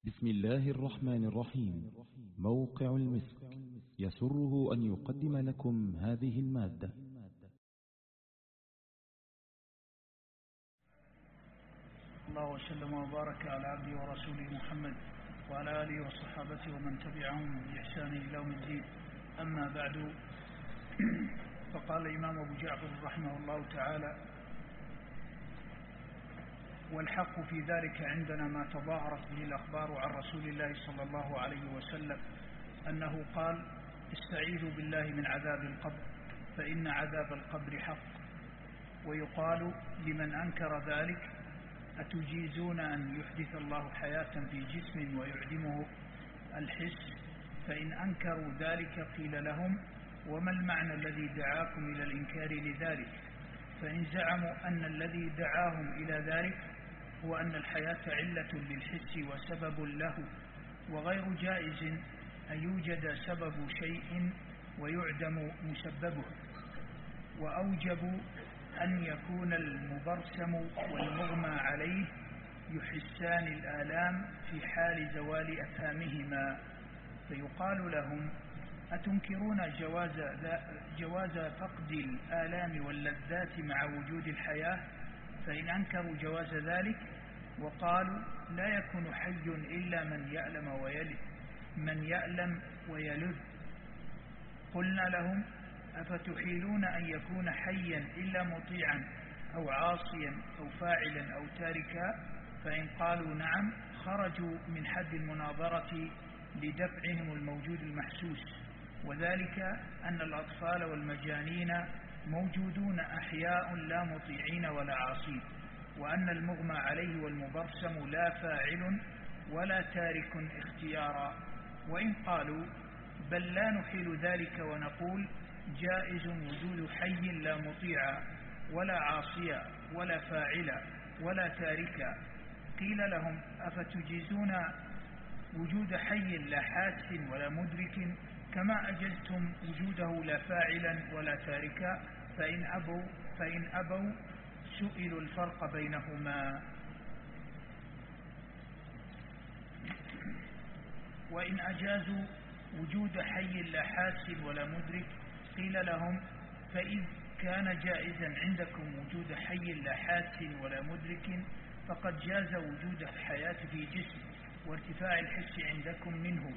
بسم الله الرحمن الرحيم. موقع المسك. يسره أن يقدم لكم هذه المادة. الله وسلم وبارك على عبده ورسوله محمد وعلى آله وصحابته ومن تبعهم بإحسان إلى يوم الدين. أما بعد فقال الإمام أبو جعفر رحمه الله تعالى والحق في ذلك عندنا ما تظاهرت به الأخبار عن رسول الله صلى الله عليه وسلم أنه قال استعيذوا بالله من عذاب القبر فإن عذاب القبر حق. ويقال لمن أنكر ذلك أتجيزون أن يحدث الله حياة في جسم ويعدمه الحس؟ فإن أنكروا ذلك قيل لهم وما المعنى الذي دعاكم إلى الإنكار لذلك؟ فإن زعموا أن الذي دعاهم إلى ذلك هو أن الحياة علة للحس وسبب له وغير جائز أن يوجد سبب شيء ويعدم مسببه. وأوجبوا أن يكون المبرسم والمغمى عليه يحسان الآلام في حال زوال أفهامهما. فيقال لهم أتنكرون جواز, جواز فقد الآلام واللذات مع وجود الحياة؟ فإن أنكروا جواز ذلك وقالوا لا يكون حي إلا من يألم ويلد من يألم ويلذ قلنا لهم أفتحيلون أن يكون حيا إلا مطيعا أو عاصيا أو فاعلا أو تاركا؟ فإن قالوا نعم خرجوا من حد المناظرة لدفعهم الموجود المحسوس. وذلك أن الأطفال والمجانين موجودون أحياء لا مطيعين ولا عاصين وأن المغمى عليه والمبرسم لا فاعل ولا تارك اختيارا. وإن قالوا بل لا نحيل ذلك ونقول جائز وجود حي لا مطيع ولا عاصيا ولا فاعلا ولا تاركا قيل لهم أفتجيزون وجود حي لا حاس ولا مدرك كما أجزتم وجوده لا فاعلا ولا تاركا فإن أبوا, فإن أبوا سئلوا الفرق بينهما. وإن أجازوا وجود حي لا حاس ولا مدرك قيل لهم فإذ كان جائزا عندكم وجود حي لا حاس ولا مدرك فقد جاز وجود الحياة في جسم وارتفاع الحس عندكم منه.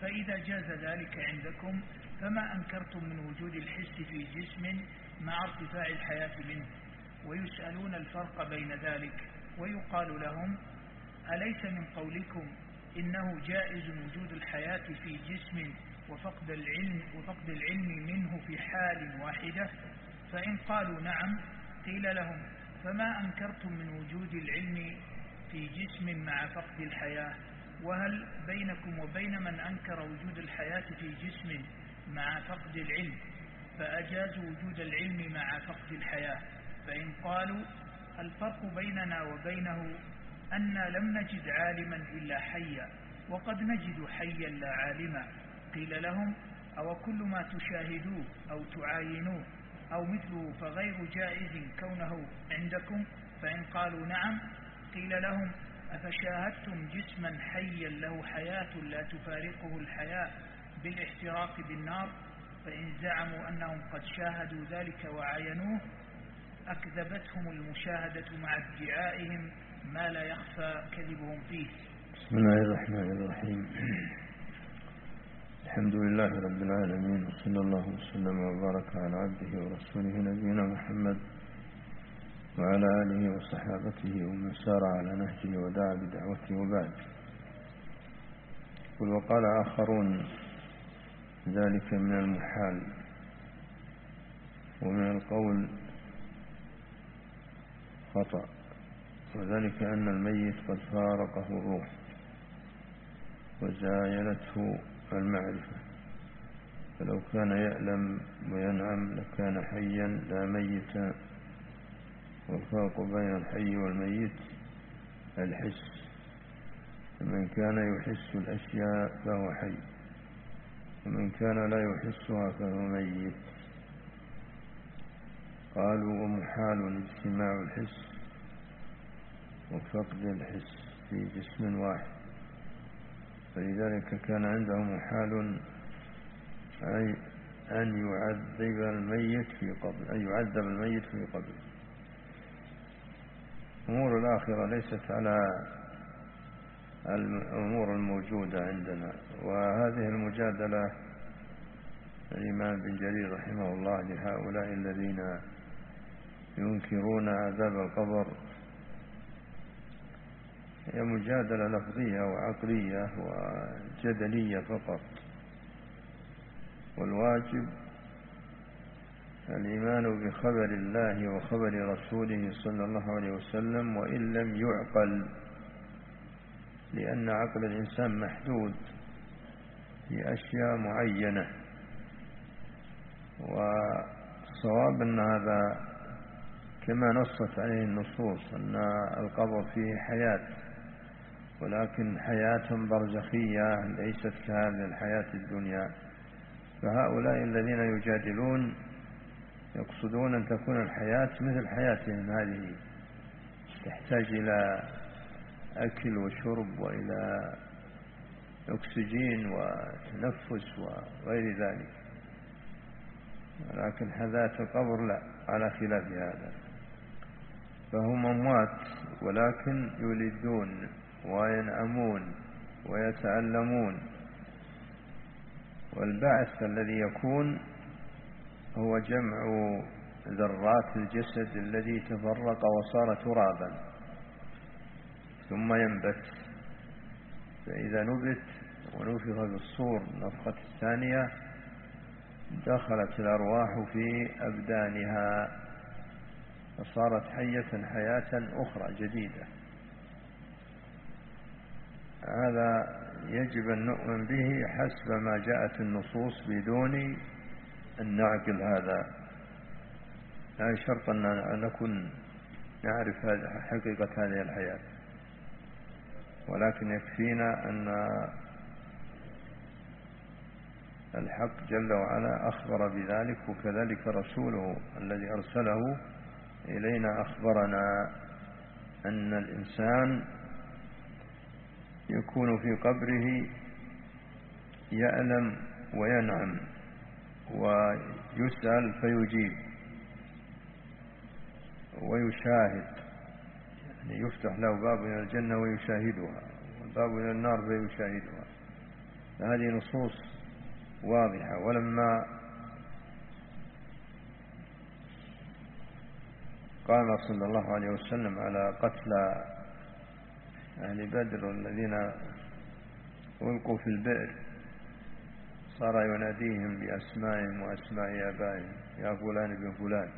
فإذا جاز ذلك عندكم فما أنكرتم من وجود الحس في جسم مع ارتفاع الحياة منه ويسألون الفرق بين ذلك ويقال لهم أليس من قولكم إنه جائز وجود الحياة في جسم وفقد العلم, وفقد العلم منه في حال واحدة؟ فإن قالوا نعم قيل لهم فما أنكرتم من وجود العلم في جسم مع فقد الحياة؟ وهل بينكم وبين من أنكر وجود الحياة في جسم مع فقد العلم؟ فأجازوا وجود العلم مع فقد الحياة. فإن قالوا الفرق بيننا وبينه أن لم نجد عالما إلا حيا وقد نجد حيا لا عالما. قيل لهم أو كل ما تشاهدوه أو تعاينوه أو مثله فغير جائز كونه عندكم؟ فإن قالوا نعم قيل لهم أفشاهدتم جسما حيا له حياة لا تفارقه الحياة بالاحتراق بالنار فإن زعموا أنهم قد شاهدوا ذلك وعاينوه أكذبتهم المشاهدة مع ادعائهم ما لا يخفى كذبهم فيه. بسم الله الرحمن الرحيم. الحمد لله رب العالمين وصلى الله وسلم وبارك على عبده ورسوله نبينا محمد وعلى آله وصحابته ومن سار على نهجه ودعا بدعوته وبعد. قل وقال آخرون ذلك من المحال ومن القول خطأ وذلك أن الميت قد فارقه الروح وزايلته المعرفة. فلو كان يألم وينعم لكان حيا لا ميتا والفرق بين الحي والميت الحس. فمن كان يحس الأشياء فهو حي. ومن كان لا يحسها فهو ميت. قالوا ومحال اجتماع الحس وفقد الحس في جسم واحد. فلذلك كان عندهم حال أي أن يعذب الميت في قبر أن يعذب الميت في قبر. أمور الآخرة ليست على الأمور الموجودة عندنا وهذه المجادلة الإمام بن جرير رحمه الله لهؤلاء الذين ينكرون عذاب القبر هي مجادلة لفظية وعقلية وجدلية فقط والواجب الإيمان بخبر الله وخبر رسوله صلى الله عليه وسلم وإن لم يعقل لأن عقل الإنسان محدود في أشياء معينة. والصواب أن هذا كما نصت عليه النصوص أن القبر فيه حياة ولكن حياة برزخية ليست كهذه الحياة الدنيا. فهؤلاء الذين يجادلون يقصدون أن تكون الحياة مثل حياتهم هذه. تحتاج إلى أكل وشرب وإلى أكسجين وتنفس وغير ذلك. ولكن حذات القبر لا على خلاف هذا. فهم أموات ولكن يولدون وينعمون ويتعلمون والبعث الذي يكون هو جمع ذرات الجسد الذي تفرق وصار ترابا ثم ينبت. فإذا نبت ونفخ في الصور النفخة الثانية دخلت الأرواح في أبدانها فصارت حية حياة أخرى جديدة. هذا يجب أن نؤمن به حسب ما جاءت النصوص بدون أن نعقل هذا. لا شرط أن نكون نعرف حقيقة هذه الحياة. ولكن يكفينا أن الحق جل وعلا أخبر بذلك وكذلك رسوله الذي أرسله إلينا أخبرنا أن الإنسان يكون في قبره يألم وينعم. ويسأل فيجيب ويشاهد. يعني يفتح له باب إلى الجنة ويشاهدها والباب إلى النار فيشاهدها. فهذه نصوص واضحة. ولما قام صلى الله عليه وسلم على قتل أهل بدر الذين ألقوا في البئر صار يناديهم بأسمائهم وأسماء آبائهم يا فلان بن فلان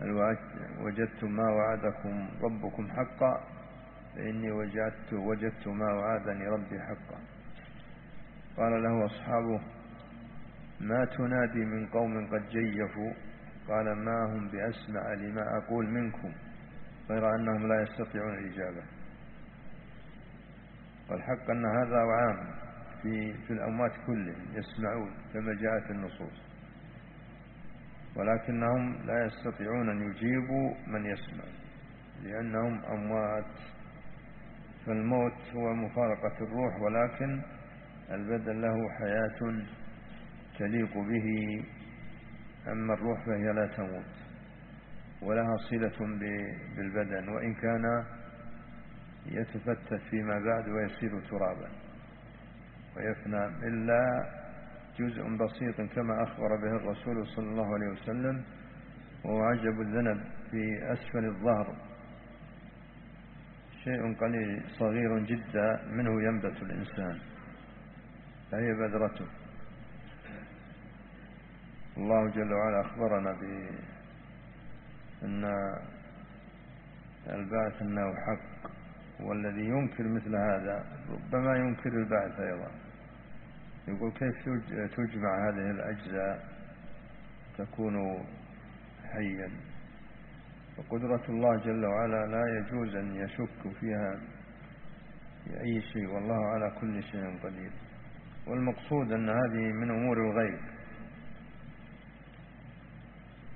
هل وجدتم ما وعدكم ربكم حقا فإني وجدت وجدت ما وعدني ربي حقا. قال له أصحابه ما تنادي من قوم قد جيفوا؟ قال ما هم بأسمع لما أقول منكم غير أنهم لا يستطيعون الإجابة والحق أن هذا عام. في, في الأموات كلهم يسمعون كما جاءت النصوص. ولكنهم لا يستطيعون أن يجيبوا من يسمع لأنهم أموات. فالموت هو مفارقة الروح ولكن البدن له حياة تليق به. أما الروح فهي لا تموت ولها صلة بالبدن. وإن كان يتفتت فيما بعد ويصير ترابا. ويفنى إلا جزء بسيط كما أخبر به الرسول صلى الله عليه وسلم وهو عجب الذنب في أسفل الظهر. شيء قليل صغير جدا منه ينبت الإنسان. فهي بذرته. الله جل وعلا أخبرنا بأن البعث أنه حق. والذي ينكر مثل هذا ربما ينكر البعث أيضا. يقول كيف تجمع هذه الأجزاء تكون حيا؟ وقدرة الله جل وعلا لا يجوز أن يشك فيها في أي شيء والله على كل شيء قدير. والمقصود أن هذه من أمور الغيب.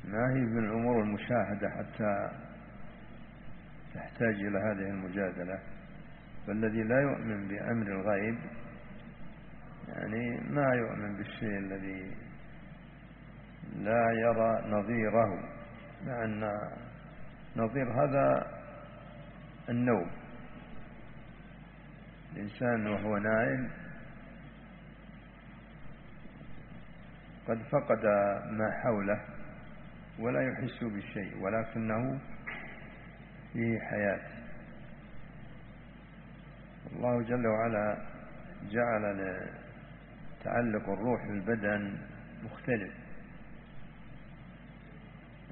ما هي من الأمور المشاهدة حتى تحتاج إلى هذه المجادلة فالذي لا يؤمن بأمر الغيب يعني ما يؤمن بالشيء الذي لا يرى نظيره مع أن نظير هذا النوم. الإنسان وهو نائم قد فقد ما حوله ولا يحس بشيء ولكنه فيه حياة الله جل وعلا جعل تعلق الروح بالبدن مختلف.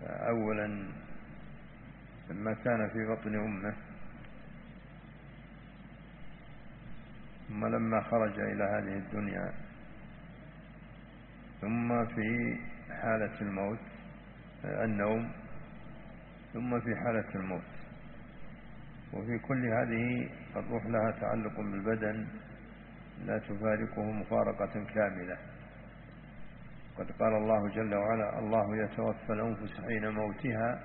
أولا لما كان في بطن أمه ثم لما خرج إلى هذه الدنيا ثم في حالة الموت النوم ثم في حالة الموت. وفي كل هذه الروح لها تعلق بالبدن لا تفارقه مفارقة كاملة. قد قال الله جل وعلا الله يتوفى الأنفس حين موتها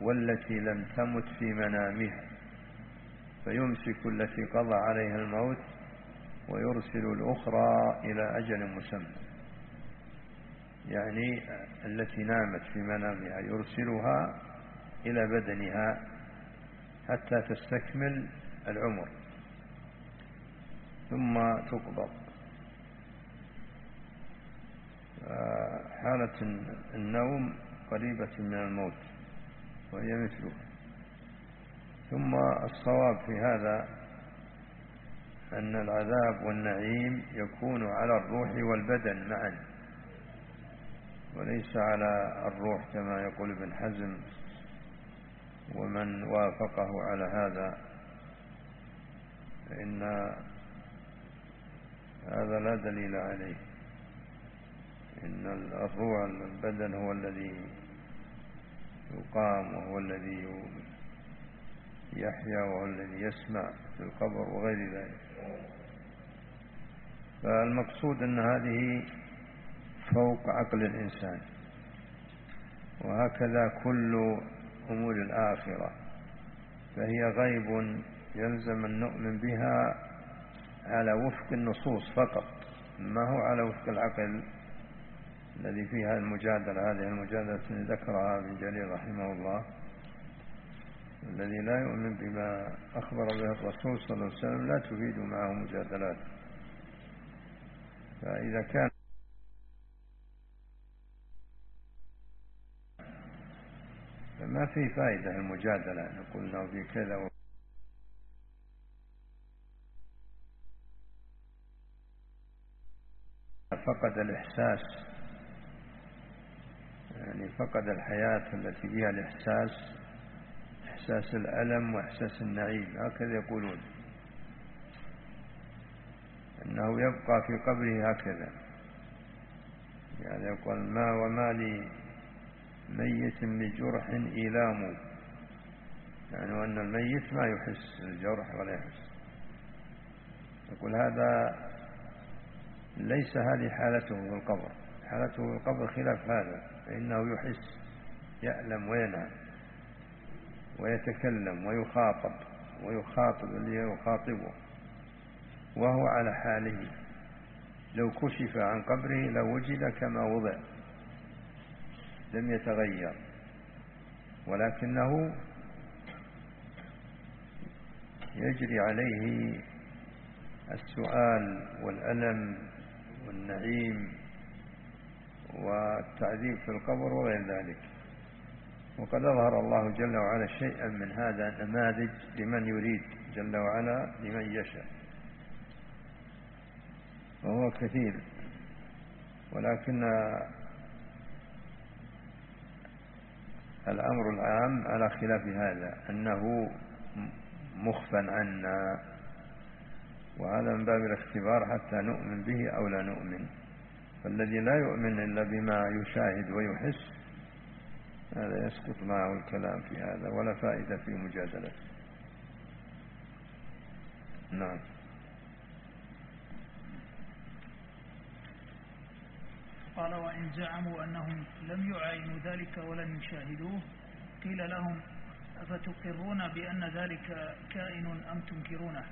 والتي لم تمت في منامها. فيمسك التي قضى عليها الموت ويرسل الأخرى إلى أجل مسمى. يعني التي نامت في منامها يرسلها إلى بدنها حتى تستكمل العمر. ثم تقبض حالة النوم قريبة من الموت وهي مثله. ثم الصواب في هذا أن العذاب والنعيم يكون على الروح والبدن معا وليس على الروح كما يقول ابن حزم. ومن وافقه على هذا فإن هذا لا دليل عليه. إن الروح البدن هو الذي يقام وهو الذي يحيا وهو الذي يسمع في القبر وغير ذلك. فالمقصود أن هذه فوق عقل الإنسان. وهكذا كل أمور الآخرة فهي غيب يلزم أن نؤمن بها على وفق النصوص فقط ما هو على وفق العقل الذي فيها المجادلة؟ هذه المجادلة التي ذكرها ابن جرير رحمه الله الذي لا يؤمن بما أخبر به الرسول صلى الله عليه وسلم لا تفيد معه مجادلات. فإذا كان فما في فائدة المجادلة؟ نقول له في كذا فقد الإحساس يعني فقد الحياة التي فيها الإحساس إحساس الألم وإحساس النعيم هكذا يقولون. أنه يبقى في قبره هكذا. يعني يقول ما وما لي ميت بجرح إيلام. يعني أن الميت ما يحس الجرح ولا يحس. يقول هذا ليس هذه حالته في القبر حالته في القبر خلاف هذا فإنه يحس يألم وينام ويتكلم ويخاطب ويخاطب اللي يخاطبه. وهو على حاله. لو كشف عن قبره لوجد كما وضع. لم يتغير ولكنه يجري عليه السؤال والألم والنعيم والتعذيب في القبر وغير ذلك. وقد أظهر الله جل وعلا شيئا من هذا نماذج لمن يريد جل وعلا لمن يشاء. وهو كثير ولكن الأمر العام على خلاف هذا أنه مخفى عنا وهذا من باب الاختبار حتى نؤمن به أو لا نؤمن. فالذي لا يؤمن إلا بما يشاهد ويحس هذا يسقط معه الكلام في هذا ولا فائدة في مجادلته. نعم. قال وإن زعموا أنهم لم يعاينوا ذلك ولم يشاهدوه قيل لهم أفتقرون بأن ذلك كائن أم تنكرونه؟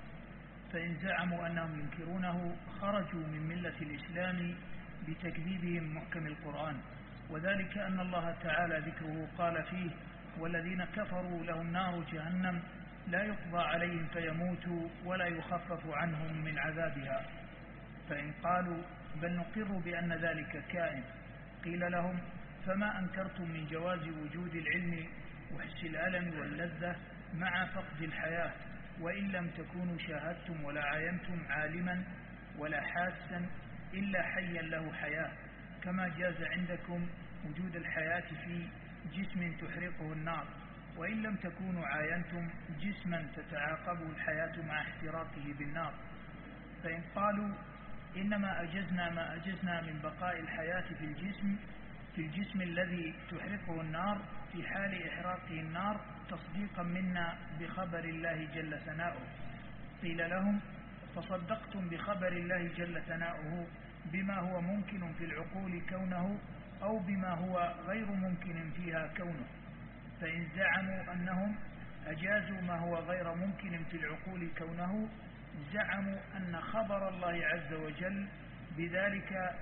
فإن زعموا أنهم ينكرونه خرجوا من ملة الإسلام بتكذيبهم محكم القرآن. وذلك أن الله تعالى ذكره قال فيه والذين كفروا لهم نار جهنم لا يقضى عليهم فيموتوا ولا يخفف عنهم من عذابها. فإن قالوا بل نقر بأن ذلك كائن. قيل لهم فما أنكرتم من جواز وجود العلم وحس الألم واللذة مع فقد الحياة وإن لم تكونوا شاهدتم ولا عاينتم عالما ولا حاسا إلا حيا له حياة كما جاز عندكم وجود الحياة في جسم تحرقه النار وإن لم تكونوا عاينتم جسما تتعاقبه الحياة مع احتراقه بالنار. فإن قالوا إنما أجزنا ما أجزنا من بقاء الحياة في الجسم في الجسم الذي تحرقه النار في حال إحراقه النار تصديقا منا بخبر الله جل ثناؤه. قيل لهم فصدقتم بخبر الله جل ثناؤه بما هو ممكن في العقول كونه أو بما هو غير ممكن فيها كونه. فإن زعموا أنهم أجازوا ما هو غير ممكن في العقول كونه زعموا أن خبر الله عز وجل بذلك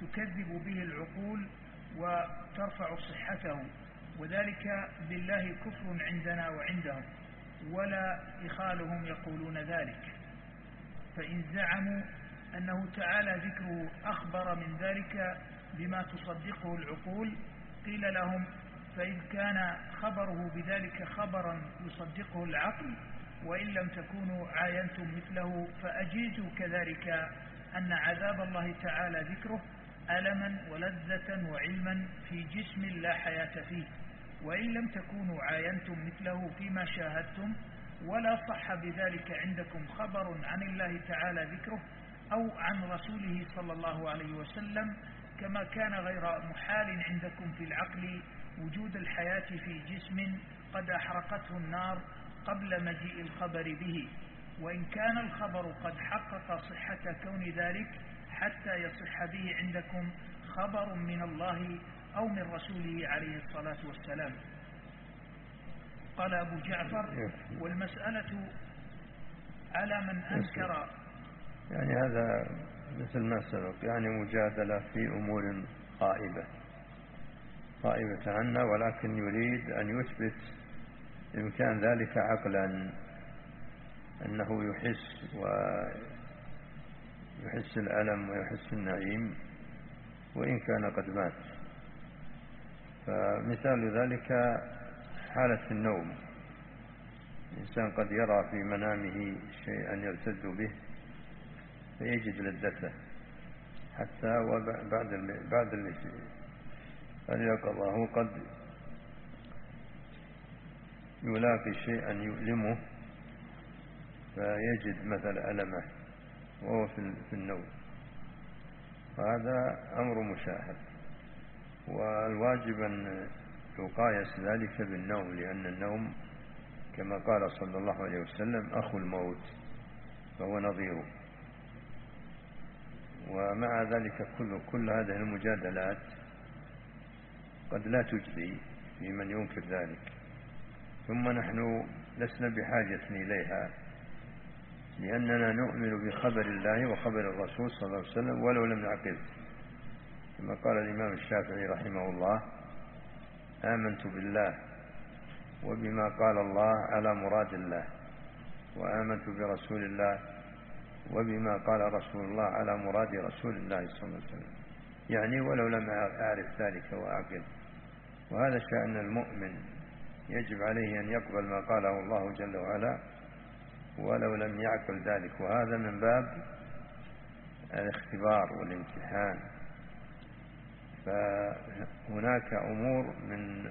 تكذب به العقول وترفع صحته وذلك بالله كفر عندنا وعندهم ولا إخالهم يقولون ذلك. فإن زعموا أنه تعالى ذكره أخبر من ذلك بما تصدقه العقول قيل لهم فإن كان خبره بذلك خبرا يصدقه العقل وإن لم تكونوا عاينتم مثله فأجيزوا كذلك أن عذاب الله تعالى ذكره ألما ولذة وعلما في جسم لا حياة فيه. وإن لم تكونوا عاينتم مثله فيما شاهدتم ولا صح بذلك عندكم خبر عن الله تعالى ذكره أو عن رسوله صلى الله عليه وسلم كما كان غير محال عندكم في العقل وجود الحياة في جسم قد أحرقته النار قبل مجيء الخبر به وإن كان الخبر قد حقق صحة كون ذلك حتى يصح به عندكم خبر من الله أو من رسوله عليه الصلاة والسلام. قال أبو جعفر والمسألة على من أنكر يعني هذا مثل ما سبق يعني مجادلة في أمور غائبة غائبة عنا ولكن يريد أن يثبت إن كان ذلك عقلا أنه يحس ويحس الألم ويحس النعيم وإن كان قد مات. فمثال ذلك حالة النوم. الإنسان قد يرى في منامه شيئا يرتد به فيجد لذته حتى وبعد بعد قد يلاقي شيئا يؤلمه فيجد مثل ألمه وهو في النوم. وهذا أمر مشاهد. والواجب أن يقايس ذلك بالنوم لأن النوم كما قال صلى الله عليه وسلم أخو الموت فهو نظيره. ومع ذلك كل, كل هذه المجادلات قد لا تجزي في من ينكر ذلك. ثم نحن لسنا بحاجة إليها لأننا نؤمن بخبر الله وخبر الرسول صلى الله عليه وسلم ولو لم نعقل. كما قال الإمام الشافعي رحمه الله آمنت بالله وبما قال الله على مراد الله وآمنت برسول الله وبما قال رسول الله على مراد رسول الله صلى الله عليه وسلم. يعني ولو لم أعرف ذلك وأعقل. وهذا شأن المؤمن يجب عليه أن يقبل ما قاله الله جل وعلا ولو لم يعقل ذلك. وهذا من باب الاختبار والامتحان. فهناك أمور من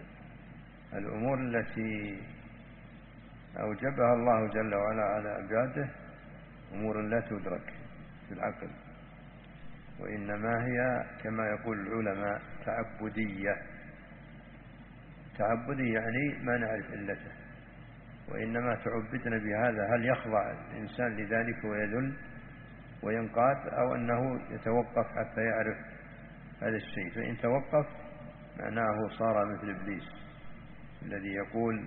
الأمور التي أوجبها الله جل وعلا على عباده أمور لا تدرك في العقل وإنما هي كما يقول العلماء تعبدية. تعبدي يعني ما نعرف علته وإنما تعبدنا بهذا. هل يخضع الإنسان لذلك ويذل وينقاد أو أنه يتوقف حتى يعرف هذا الشيء؟ فإن توقف معناه صار مثل إبليس الذي يقول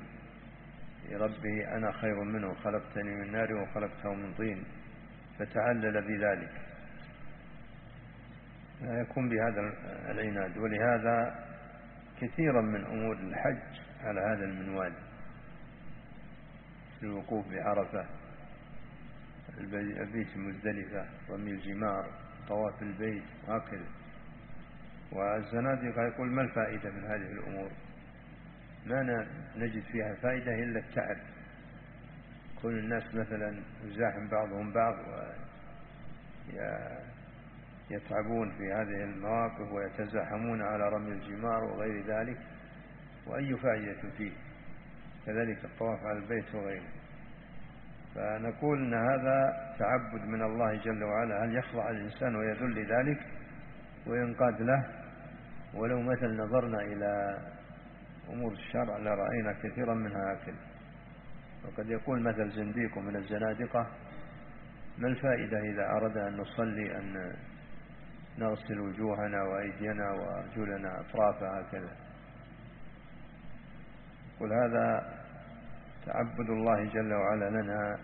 لربه أنا خير منه خلقتني من نار وخلقته من طين فتعلل بذلك. لا يكون بهذا العناد. ولهذا كثيرا من أمور الحج على هذا المنوال. الوقوف بعرفة البيت مزدلفة رمي الجمار طواف البيت وهكذا. والزنادقة يقول ما الفائدة من هذه الأمور؟ ما نجد فيها فائدة إلا التعب. كل الناس مثلا يزاحم بعضهم بعض ويتعبون في هذه المواقف ويتزاحمون على رمي الجمار وغير ذلك وأي فائدة فيه. كذلك الطواف على البيت وغيره. فنقول أن هذا تعبد من الله جل وعلا. هل يخضع الإنسان ويذل لذلك وينقاد له؟ ولو مثل نظرنا إلى أمور الشرع لرأينا كثيرا منها أكل وقد يقول مثل زنديق من الزنادقة ما الفائدة إذا أردنا أن نصلي أن نغسل وجوهنا وأيدينا وأرجلنا أطرافها هكذا. قل هذا تعبد الله جل وعلا لنا.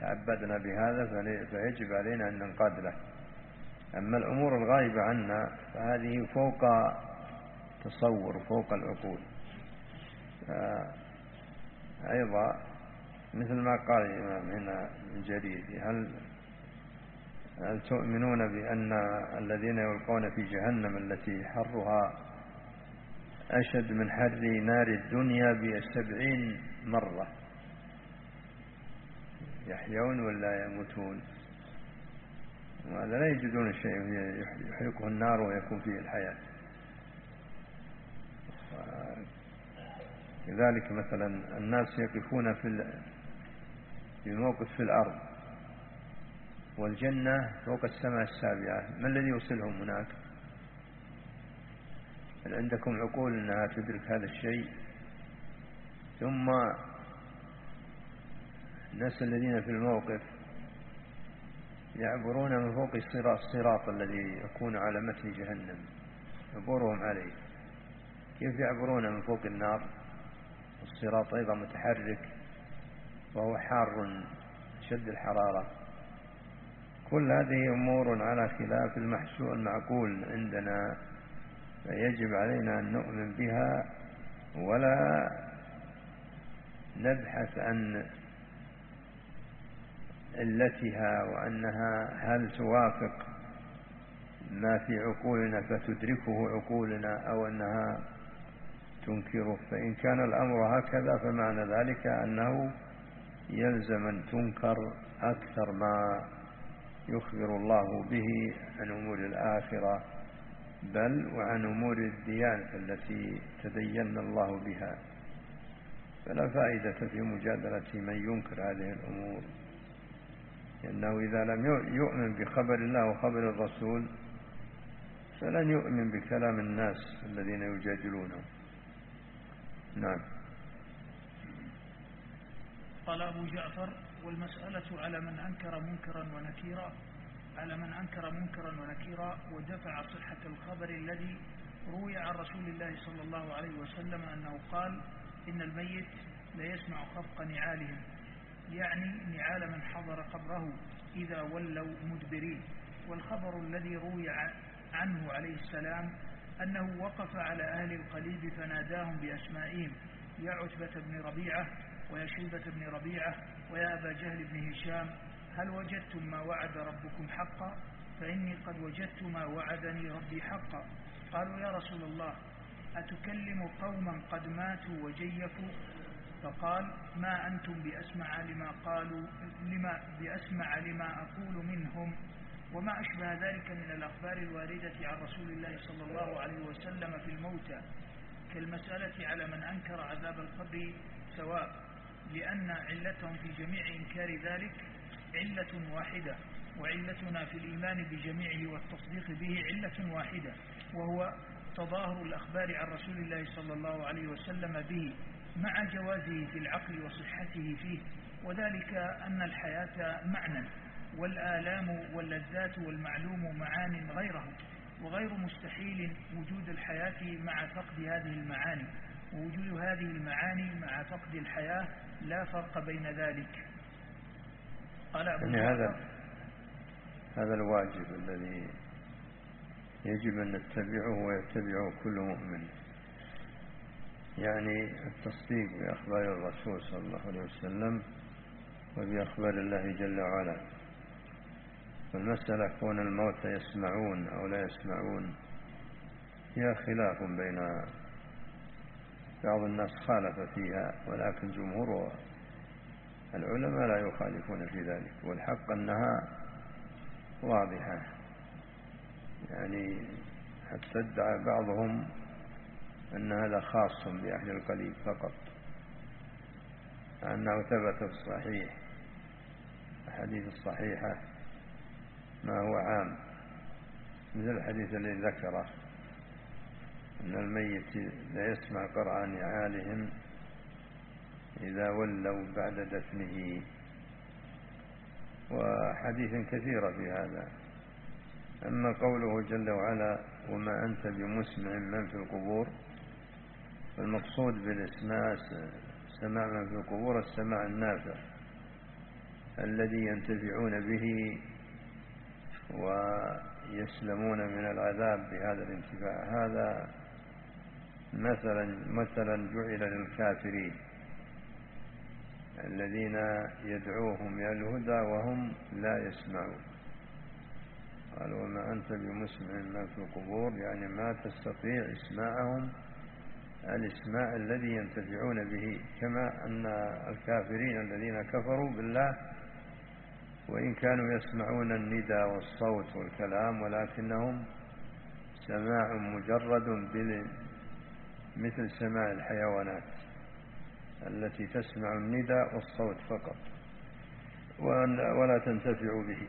تعبدنا بهذا فيجب علينا أن ننقاد له. أما الأمور الغائبة عنا فهذه فوق تصور فوق العقول. أيضا مثل ما قال الإمام هنا من جديد هل هل تؤمنون بأن الذين يلقون في جهنم التي حرها أشد من حر نار الدنيا بسبعين مرة؟ يحيون ولا يموتون؟ وهذا لا يجدون شيء يحرقه النار ويكون فيه الحياة. لذلك مثلا الناس يقفون في في موقف في الأرض. والجنة فوق السماء السابعة. ما الذي يوصلهم هناك؟ هل عندكم عقول أنها تدرك هذا الشيء؟ ثم الناس الذين في الموقف يعبرون من فوق الصراط الصراط الذي يكون على متن جهنم. عبورهم عليه. كيف يعبرون من فوق النار؟ الصراط أيضا متحرك وهو حار شد الحرارة. كل هذه أمور على خلاف المحسوء المعقول عندنا فيجب علينا أن نؤمن بها ولا نبحث عن علتها وأنها هل توافق ما في عقولنا فتدركه عقولنا أو أنها تنكره. فإن كان الأمر هكذا فمعنى ذلك أنه يلزم أن تنكر أكثر ما يخبر الله به عن أمور الآخرة بل وعن أمور الديانة التي تدين الله بها. فلا فائدة في مجادلة من ينكر هذه الأمور لأنه إذا لم يؤمن بخبر الله وخبر الرسول فلن يؤمن بكلام الناس الذين يجادلونه. نعم. قال أبو جعفر والمسألة على من أنكر منكرا ونكيرا على من أنكر منكرا ونكيرا ودفع صحة الخبر الذي روي عن رسول الله صلى الله عليه وسلم أنه قال إن الميت لا يسمع خفق نعالهم يعني نعال من حضر قبره إذا ولوا مدبرين. والخبر الذي روي عنه عليه السلام أنه وقف على أهل القليب فناداهم بأسمائهم يا عتبة بن ربيعة ويا شيبة بن ربيعة ويا أبا جهل بن هشام هل وجدتم ما وعد ربكم حقا؟ فإني قد وجدت ما وعدني ربي حقا. قالوا يا رسول الله أتكلم قوما قد ماتوا وجيفوا؟ فقال ما أنتم بأسمع لما قالوا لما بأسمع لما أقول منهم؟ وما أشبه ذلك من الأخبار الواردة عن رسول الله صلى الله عليه وسلم في الموتى كالمسألة على من أنكر عذاب القبر سواء لأن علتهم في جميع إنكار ذلك علة واحدة وعلتنا في الإيمان بجميعه والتصديق به علة واحدة وهو تظاهر الأخبار عن رسول الله صلى الله عليه وسلم به مع جوازه في العقل وصحته فيه وذلك أن الحياة معنى والآلام واللذات والمعلوم معان غيره وغير مستحيل وجود الحياة مع فقد هذه المعاني. ووجود هذه المعاني مع فقد الحياة لا فرق بين ذلك. قال أبو يعني هذا هذا الواجب الذي يجب أن نتبعه ويتبعه كل مؤمن. يعني التصديق بأخبار الرسول صلى الله عليه وسلم وبأخبار الله جل وعلا. والمسألة كون الموت يسمعون أو لا يسمعون فيها خلاف بين بعض الناس خالف فيها ولكن جمهور العلماء لا يخالفون في ذلك والحق أنها واضحة. يعني حتى ادعى بعضهم أن هذا خاص بأهل القليب فقط أنه ثبت في الصحيح الحديث الصحيحة ما هو عام مثل الحديث الذي ذكره. أن الميت لا يسمع قرع نعالهم إذا ولوا بعد دفنه. وحديث كثيرة في هذا. أما قوله جل وعلا وما أنت بمسمع من في القبور. فالمقصود بالإسماع سماع من في القبور السماع النافع الذي ينتفعون به ويسلمون من العذاب بهذا الانتفاع. هذا مثلا مثلا جعل للكافرين الذين يدعوهم إلى الهدى وهم لا يسمعون. قال وما أنت بمسمع ما في القبور؟ يعني ما تستطيع إسماعهم الإسماع الذي ينتفعون به كما أن الكافرين الذين كفروا بالله وإن كانوا يسمعون الندى والصوت والكلام ولكنهم سماع مجرد مثل سماع الحيوانات التي تسمع الندى والصوت فقط. ولا تنتفع به.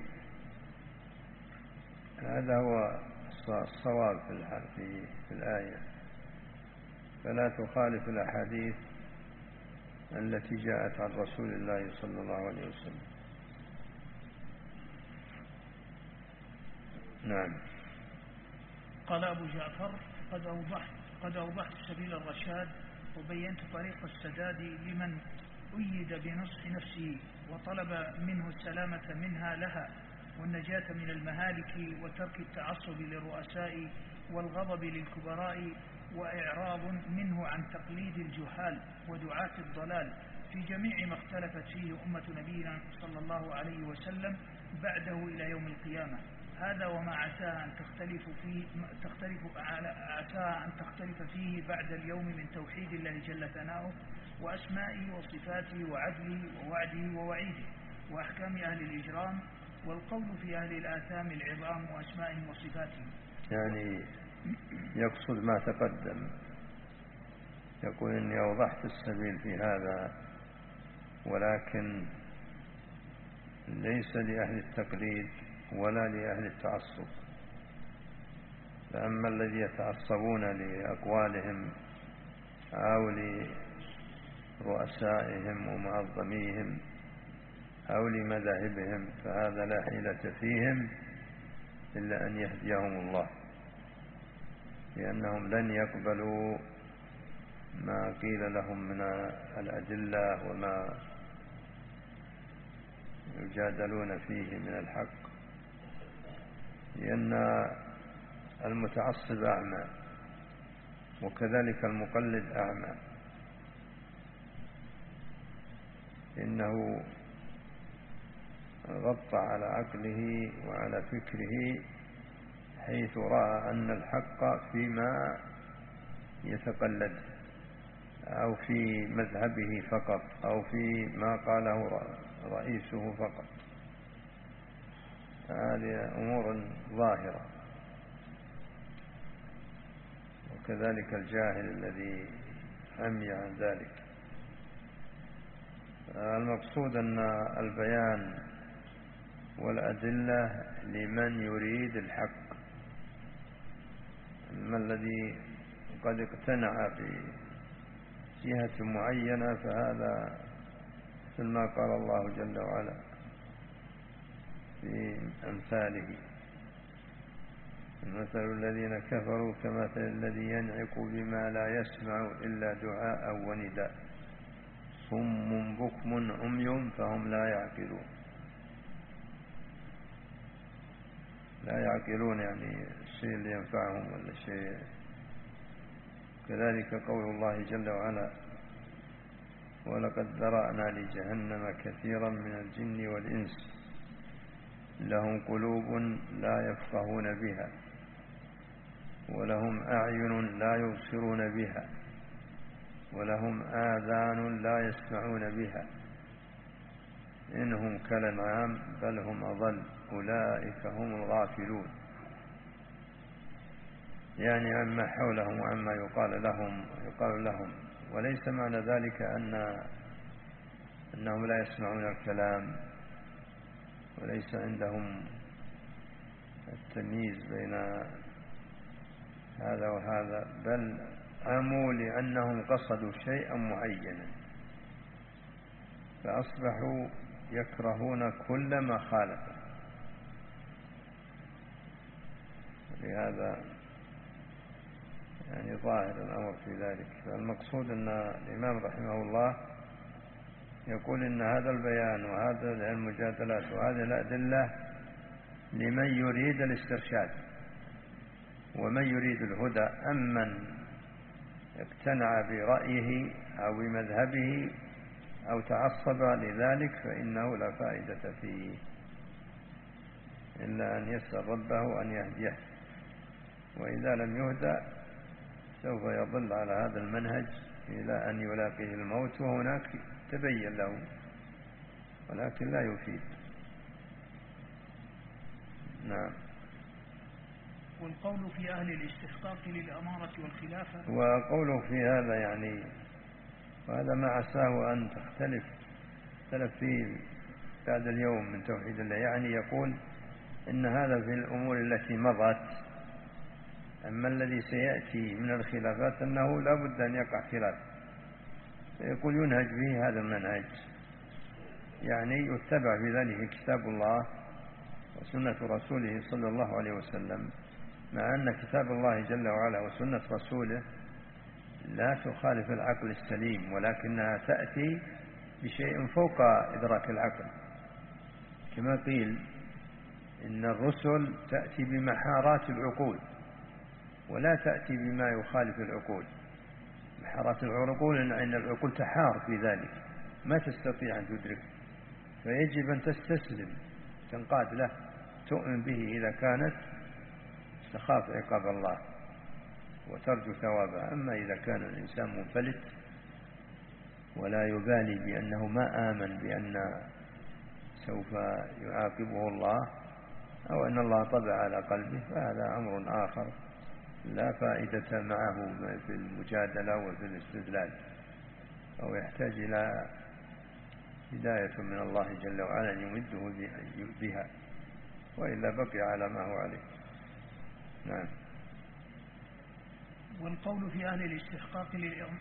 هذا هو الصواب في في الآية. فلا تخالف الأحاديث التي جاءت عن رسول الله صلى الله عليه وسلم. نعم. قال أبو جعفر قد أوضحت قد أوضحت سبيل الرشاد وبينت طريق السداد لمن أيد بنصح نفسه وطلب منه السلامة منها لها والنجاة من المهالك وترك التعصب للرؤساء والغضب للكبراء وإعراض منه عن تقليد الجهال ودعاة الضلال في جميع ما اختلفت فيه أمة نبينا صلى الله عليه وسلم بعده إلى يوم القيامة. هذا وما عساها أن تختلف فيه تختلف عساها أن تختلف فيه بعد اليوم من توحيد الله جل ثناؤه وأسمائه وصفاته وعدله ووعده ووعيده وأحكام أهل الإجرام والقول في أهل الآثام العظام وأسمائهم وصفاتهم. يعني يقصد ما تقدم. يقول إني أوضحت السبيل في هذا ولكن ليس لأهل التقليد ولا لأهل التعصب. فأما الذي يتعصبون لأقوالهم أو لرؤسائهم ومعظميهم أو لمذاهبهم فهذا لا حيلة فيهم إلا أن يهديهم الله لأنهم لن يقبلوا ما قيل لهم من الأدلة وما يجادلون فيه من الحق. لأن المتعصب أعمى وكذلك المقلد أعمى. إنه غطى على عقله وعلى فكره حيث رأى أن الحق فيما يتقلد أو في مذهبه فقط أو في ما قاله رئيسه فقط. هذه أمور ظاهرة. وكذلك الجاهل الذي عمي عن ذلك. المقصود أن البيان والأدلة لمن يريد الحق. أما الذي قد اقتنع في جهة معينة فهذا مثل ما قال الله جل وعلا. في أمثاله. مثل الذين كفروا كمثل الذي ينعق بما لا يسمع إلا دعاء ونداء. صم بكم عمي فهم لا يعقلون. لا يعقلون يعني الشيء اللي ينفعهم ولا شيء. كذلك قول الله جل وعلا ولقد ذرأنا لجهنم كثيرا من الجن والإنس لهم قلوب لا يفقهون بها ولهم أعين لا يبصرون بها ولهم آذان لا يسمعون بها إنهم كالأنعام بل هم أضل أولئك هم الغافلون يعني عما حولهم وعما يقال لهم يقال لهم وليس معنى ذلك أن أنهم لا يسمعون الكلام وليس عندهم التمييز بين هذا وهذا بل عموا لأنهم قصدوا شيئا معينا. فأصبحوا يكرهون كل ما خالفه. لهذا يعني ظاهر الأمر في ذلك. فالمقصود أن الإمام رحمه الله يقول إن هذا البيان وهذا المجادلات وهذه الأدلة لمن يريد الاسترشاد ومن يريد الهدى أمن اقتنع برأيه أو بمذهبه أو تعصب لذلك فإنه لا فائدة فيه. إلا أن يسأل ربه أن يهديه. وإذا لم يهدى سوف يضل على هذا المنهج إلى أن يلاقيه الموت وهناك تبين له ولكن لا يفيد. نعم. والقول في أهل الاستحقاق للأمارة والخلافة؟ وقوله في هذا يعني وهذا ما عساه أن تختلف تختلف فيه بعد اليوم من توحيد الله. يعني يقول إن هذا في الأمور التي مضت أما الذي سيأتي من الخلافات أنه لا بد أن يقع خلاف. فيقول ينهج به هذا المنهج. يعني يتبع في ذلك كتاب الله وسنة رسوله صلى الله عليه وسلم مع أن كتاب الله جل وعلا وسنة رسوله لا تخالف العقل السليم ولكنها تأتي بشيء فوق إدراك العقل. كما قيل إن الرسل تأتي بمحارات العقول ولا تأتي بما يخالف العقول. محارات العقول أن العقول تحار في ذلك. ما تستطيع أن تدرك. فيجب أن تستسلم. تنقاد له. تؤمن به إذا كانت. تخاف عقاب الله. وترجو ثوابه. أما إذا كان الإنسان منفلت. ولا يبالي بأنه ما آمن بأن سوف يعاقبه الله. أو أن الله طبع على قلبه. فهذا أمر آخر. لا فائدة معه في المجادلة وفي الاستدلال أو يحتاج إلى هداية من الله جل وعلا يمده بها وإلا بقي على ما هو عليه. نعم. والقول في أهل الاستحقاق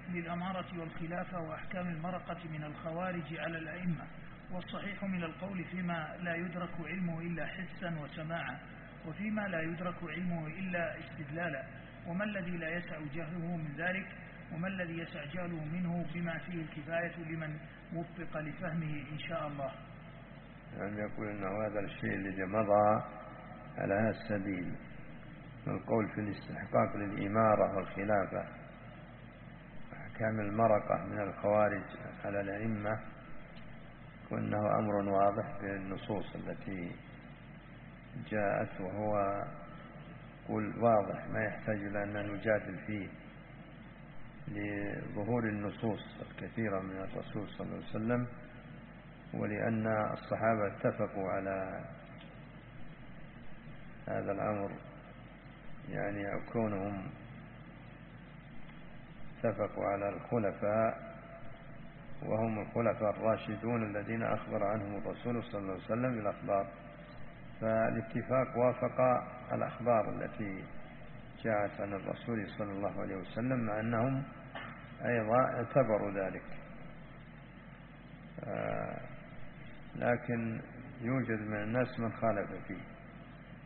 للأمارة والخلافة وأحكام المرقة من الخوارج على الأئمة والصحيح من القول فيما لا يدرك علمه إلا حسا وسماعا. وفيما لا يدرك علمه إلا استدلالا وما الذي لا يسع جهله من ذلك؟ وما الذي يسع جهله منه بما فيه الكفاية لمن وفق لفهمه إن شاء الله؟ يعني يقول أنه هذا الشيء الذي مضى على هذا السبيل؟ القول في الاستحقاق للإمارة والخلافة أحكام المرقة من الخوارج على الأئمة وأنه أمر واضح بالنصوص التي جاءت وهو قول واضح ما يحتاج إلى أن نجادل فيه لظهور النصوص الكثيرة من الرسول صلى الله عليه وسلم ولأن الصحابة اتفقوا على هذا الأمر. يعني كونهم اتفقوا على الخلفاء وهم الخلفاء الراشدون الذين أخبر عنهم الرسول صلى الله عليه وسلم بالأخبار. فالاتفاق وافق الأخبار التي جاءت عن الرسول صلى الله عليه وسلم مع أنهم أيضا اعتبروا ذلك. آه، لكن يوجد من الناس من خالف فيه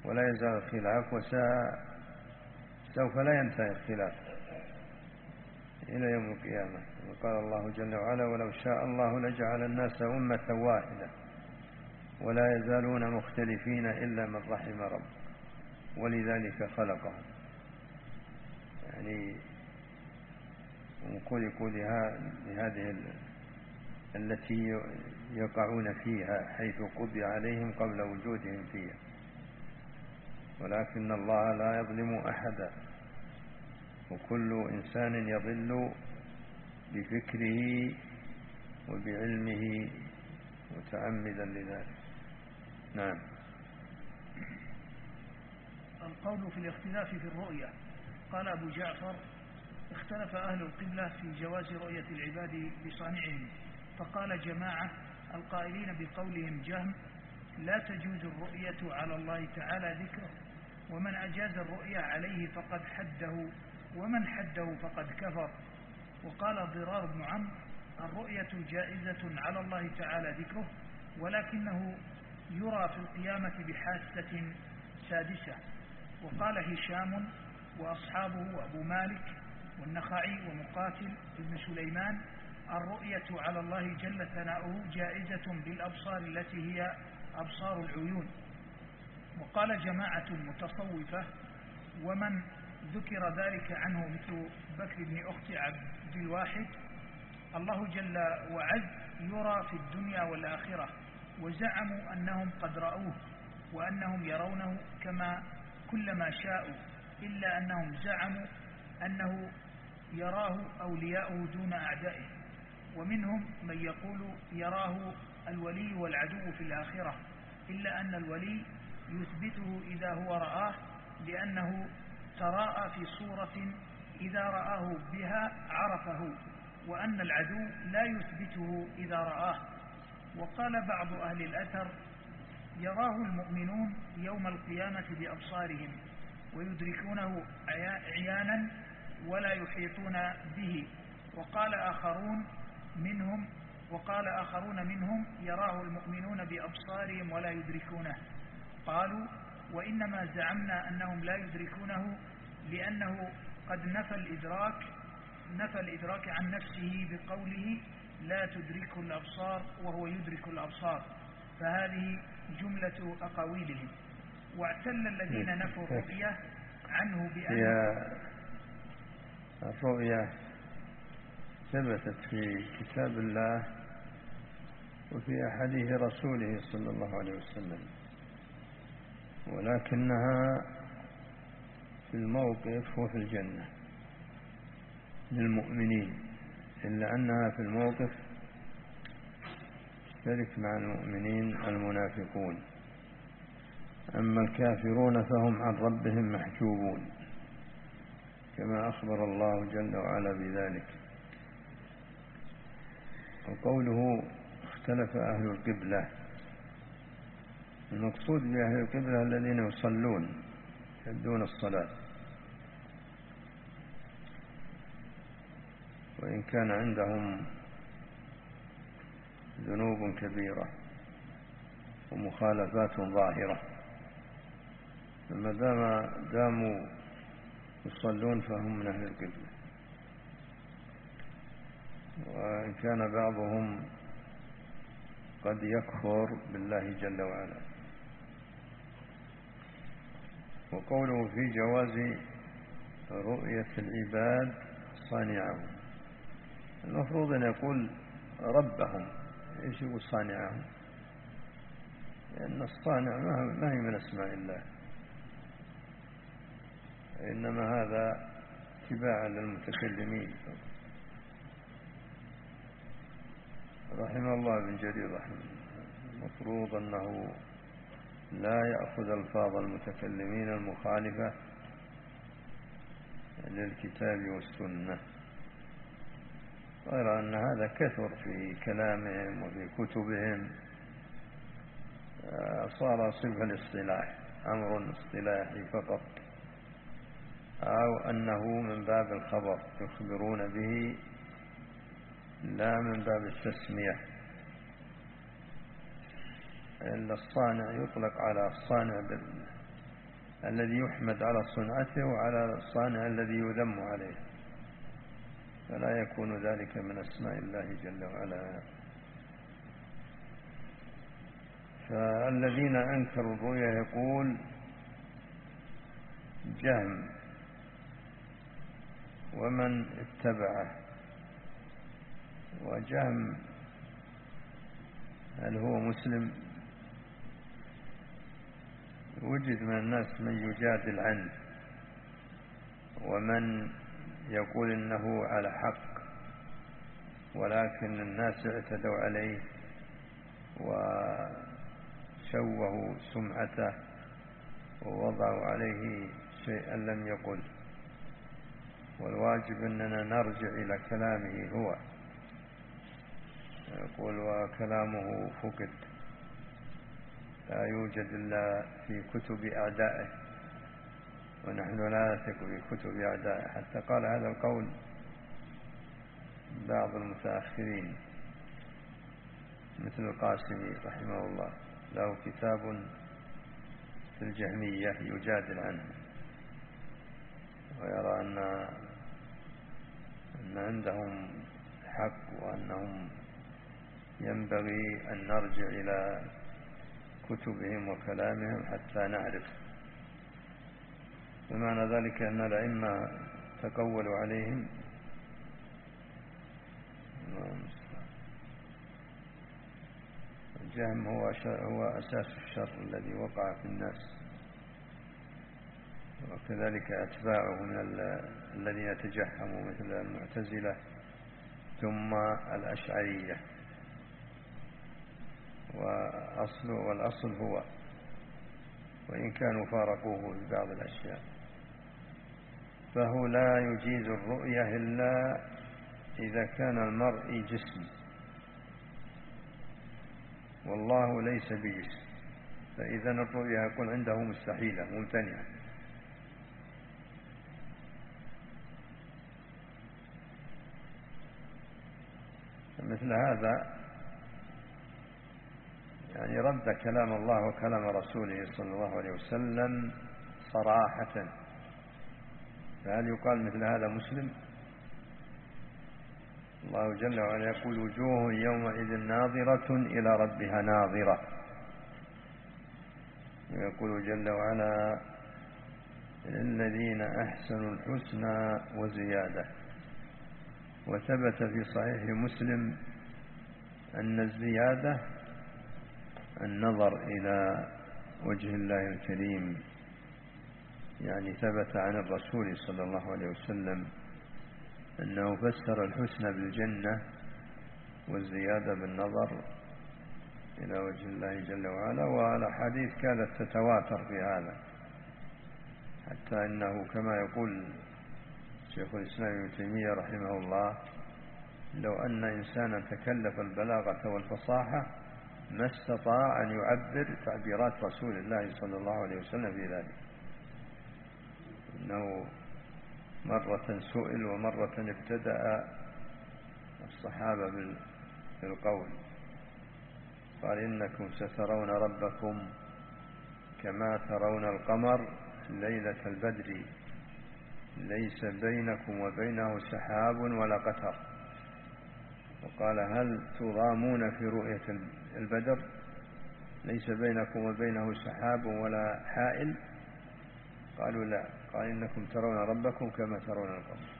ولا يزال الخلاف وسوف لا ينتهي الخلاف إلى يوم القيامة. وقال الله جل وعلا ولو شاء الله لجعل الناس أمة واحدة. ولا يزالون مختلفين إلا من رحم رب ولذلك خلقهم. يعني وخلقوا لهذه التي يقعون فيها حيث قضي عليهم قبل وجودهم فيها. ولكن الله لا يظلم أحدا. وكل إنسان يضل بفكره وبعلمه متعمدا لذلك. نعم. القول في الاختلاف في الرؤية. قال أبو جعفر اختلف أهل القبلة في جواز رؤية العباد بصانعهم. فقال جماعة القائلين بقولهم جهم لا تجوز الرؤية على الله تعالى ذكره ومن أجاز الرؤية عليه فقد حده ومن حده فقد كفر. وقال ضرار بن عمرو الرؤية جائزة على الله تعالى ذكره ولكنه يرى في القيامة بحاسة سادسة. وقال هشام وأصحابه وأبو مالك والنخعي ومقاتل ابن سليمان الرؤية على الله جل ثناؤه جائزة بالأبصار التي هي أبصار العيون. وقال جماعة متصوفة ومن ذكر ذلك عنه مثل بكر بن أخت عبد الواحد الله جل وعز يرى في الدنيا والآخرة وزعموا أنهم قد رأوه وأنهم يرونه كما كلما شاءوا إلا أنهم زعموا أنه يراه أولياؤه دون أعدائه. ومنهم من يقول يراه الولي والعدو في الآخرة إلا أن الولي يثبته إذا هو رآه لأنه تراءى في صورة إذا رآه بها عرفه وأن العدو لا يثبته إذا رآه. وقال بعض أهل الأثر يراه المؤمنون يوم القيامة بأبصارهم ويدركونه عيانا ولا يحيطون به. وقال آخرون منهم وقال آخرون منهم يراه المؤمنون بأبصارهم ولا يدركونه. قالوا وإنما زعمنا أنهم لا يدركونه لأنه قد نفى الإدراك نفى الإدراك عن نفسه بقوله لا تدركه الأبصار وهو يدرك الأبصار فهذه جملة أقاويلهم. واعتل الذين نفوا الرؤية عنه بأن الرؤية ثبتت في كتاب الله وفي أحاديث رسوله صلى الله عليه وسلم ولكنها في الموقف وفي الجنة للمؤمنين. إلا أنها في الموقف تشترك مع المؤمنين المنافقون. أما الكافرون فهم عن ربهم محجوبون كما أخبر الله جل وعلا بذلك. وقوله اختلف أهل القبلة المقصود بأهل القبلة الذين يصلون يدون الصلاة. وإن كان عندهم ذنوب كبيرة ومخالفات ظاهرة. فما دام داموا يصلون فهم من أهل القبلة. وإن كان بعضهم قد يكفر بالله جل وعلا. وقوله في جواز رؤية العباد صانعهم. المفروض أن يقول ربهم إيش يقول صانعهم؟ لأن الصانع ما هي من أسماء الله. إنما هذا اتباعا للمتكلمين. رحم الله ابن جرير رحمه المفروض أنه لا يأخذ ألفاظ المتكلمين المخالفة للكتاب والسنة. غير أن هذا كثر في كلامهم وفي كتبهم. آه، صار صفة الاصطلاح أمر اصطلاحي فقط. أو أنه من باب الخبر يخبرون به لا من باب التسمية. إلا الصانع يطلق على الصانع. الذي يحمد على صنعته وعلى الصانع الذي يذم عليه. فلا يكون ذلك من أسماء الله جل وعلا. فالذين أنكروا الرؤيا يقول جهم ومن اتبعه؟ وجهم هل هو مسلم؟ وجد من الناس من يجادل عنه ومن يقول إنه على حق ولكن الناس اعتدوا عليه وشوهوا سمعته ووضعوا عليه شيئا لم يقل. والواجب أننا نرجع إلى كلامه هو. يقول وكلامه فقد. لا يوجد إلا في كتب أعدائه. ونحن لا نثق في كتب أعدائه حتى قال هذا القول بعض المتأخرين مثل القاسمي رحمه الله. له كتاب في الجهمية يجادل عنه ويرى أن أن عندهم حق وأنهم ينبغي أن نرجع إلى كتبهم وكلامهم حتى نعرف ومعنى ذلك أن الأئمة تقولوا عليهم. الجهم هو هو أساس الشر الذي وقع في الناس. وكذلك أتباعه من الذين تجهموا مثل المعتزلة ثم الأشعرية. وأصل والأصل هو وإن كانوا فارقوه في بعض الأشياء. فهو لا يجيز الرؤية إلا إذا كان المرء جسم. والله ليس بجسم. فإذا الرؤيا يكون عنده مستحيلة ممتنعة. مثل هذا يعني رد كلام الله وكلام رسوله صلى الله عليه وسلم صراحة. فهل يقال مثل هذا مسلم؟ الله جل وعلا يقول وجوه يومئذ ناظرة إلى ربها ناظرة. ويقول جل وعلا للذين أحسنوا الحسنى وزيادة. وثبت في صحيح مسلم أن الزيادة النظر إلى وجه الله الكريم. يعني ثبت عن الرسول صلى الله عليه وسلم أنه فسر الحسنى بالجنة والزيادة بالنظر إلى وجه الله جل وعلا والأحاديث كانت تتواتر في هذا. حتى إنه كما يقول شيخ الإسلام ابن تيمية رحمه الله لو أن إنسانا تكلف البلاغة والفصاحة ما استطاع أن يعبر تعبيرات رسول الله صلى الله عليه وسلم في ذلك. إنه مرة سئل ومرة ابتدأ الصحابة بالقول. قال إنكم سترون ربكم كما ترون القمر ليلة البدر. ليس بينكم وبينه سحاب ولا قتر وقال هل تضامون في رؤية البدر؟ ليس بينكم وبينه سحاب ولا حائل. قالوا لا قال إنكم ترون ربكم كما ترون القمر.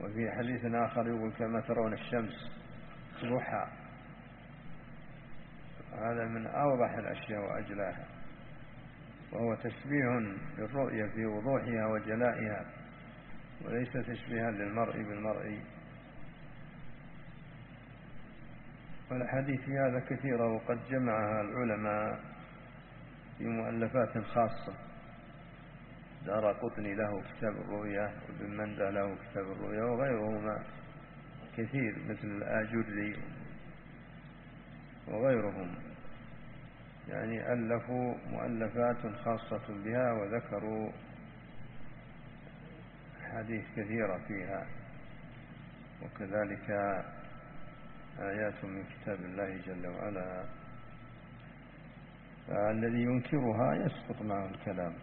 وفي حديث آخر يقول كما ترون الشمس ضحى. هذا من أوضح الأشياء وأجلاها. وهو تشبيه للرؤية في وضوحها وجلائها وليس تشبيها للمرء بالمرء. والحديث هذا كثيرة وقد جمعها العلماء في مؤلفات خاصة. دار قطني له كتاب الرؤيا وابن مندى له كتاب الرؤيا وغيرهما كثير مثل الآجري وغيرهم. يعني ألفوا مؤلفات خاصة بها وذكروا حديث كثيرة فيها. وكذلك آيات من كتاب الله جل وعلا. فالذي ينكرها يسقط معه الكلام.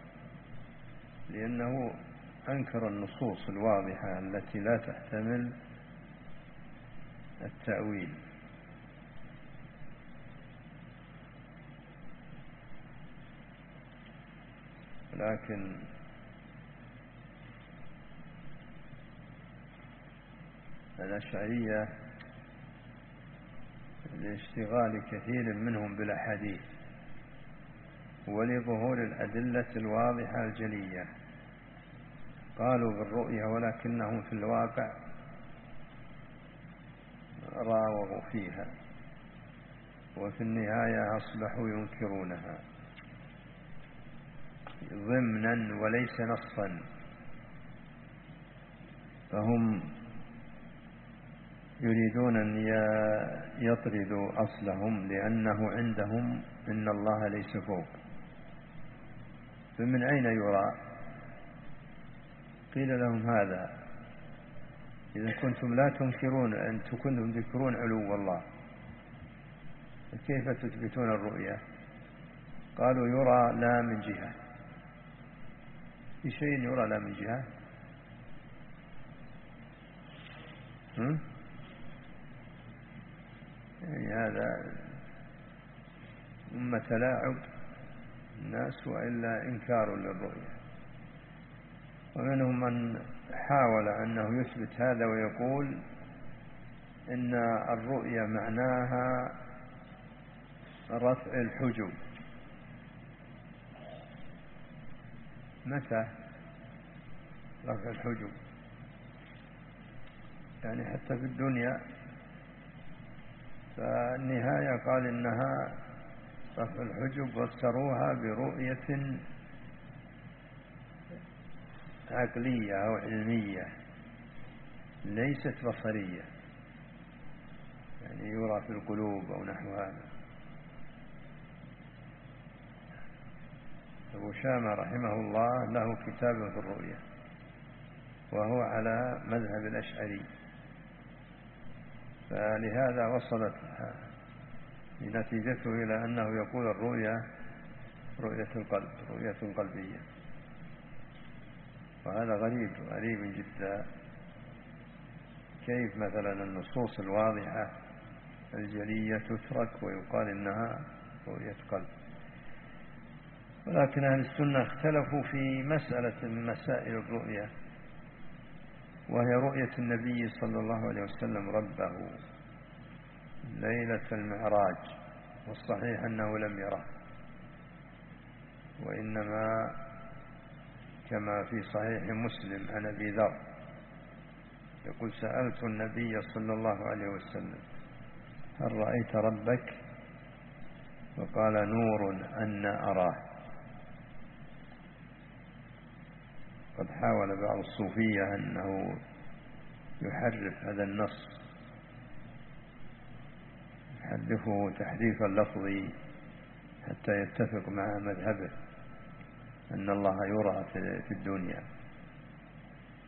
لأنه أنكر النصوص الواضحة التي لا تحتمل التأويل. لكن الأشعرية لاشتغال كثير منهم بالأحاديث. ولظهور الأدلة الواضحة الجلية. قالوا بالرؤية ولكنهم في الواقع راوغوا فيها وفي النهاية أصبحوا ينكرونها. ضمنا وليس نصا. فهم يريدون أن يطردوا أصلهم لأنه عندهم إن الله ليس فوق. فمن أين يرى؟ قيل لهم هذا. إذا كنتم لا تنكرون أنتم كنتم تذكرون علو الله. كيف تثبتون الرؤيا؟ قالوا يرى لا من جهة. في شيء يرى لا من جهة؟ يعني هذا أمة تلاعب الناس وإلا إنكار للرؤيا ومنهم من حاول أنه يثبت هذا ويقول إن الرؤيا معناها رفع الحجب. متى رفع الحجب؟ يعني حتى في الدنيا. فالنهاية قال إنها رفع الحجب فسروها برؤية عقلية أو علمية ليست بصرية يعني يرى في القلوب أو نحو هذا. أبو شامة رحمه الله له كتاب في الرؤية وهو على مذهب الأشعري. فلهذا وصلت نتيجته إلى أنه يقول الرؤيا رؤية القلب رؤية قلبية. وهذا غريب غريب جدا. كيف مثلا النصوص الواضحة الجلية تترك ويقال إنها رؤية قلب؟ ولكن أهل السنة اختلفوا في مسألة من مسائل الرؤية وهي رؤية النبي صلى الله عليه وسلم ربه. ليلة المعراج والصحيح أنه لم يره. وإنما كما في صحيح مسلم عن أبي ذر. يقول سألت النبي صلى الله عليه وسلم هل رأيت ربك؟ فقال نور أن أراه. قد حاول بعض الصوفية أنه يحرف هذا النص. يحرفه تحريفا لفظي حتى يتفق مع مذهبه أن الله يرى في الدنيا.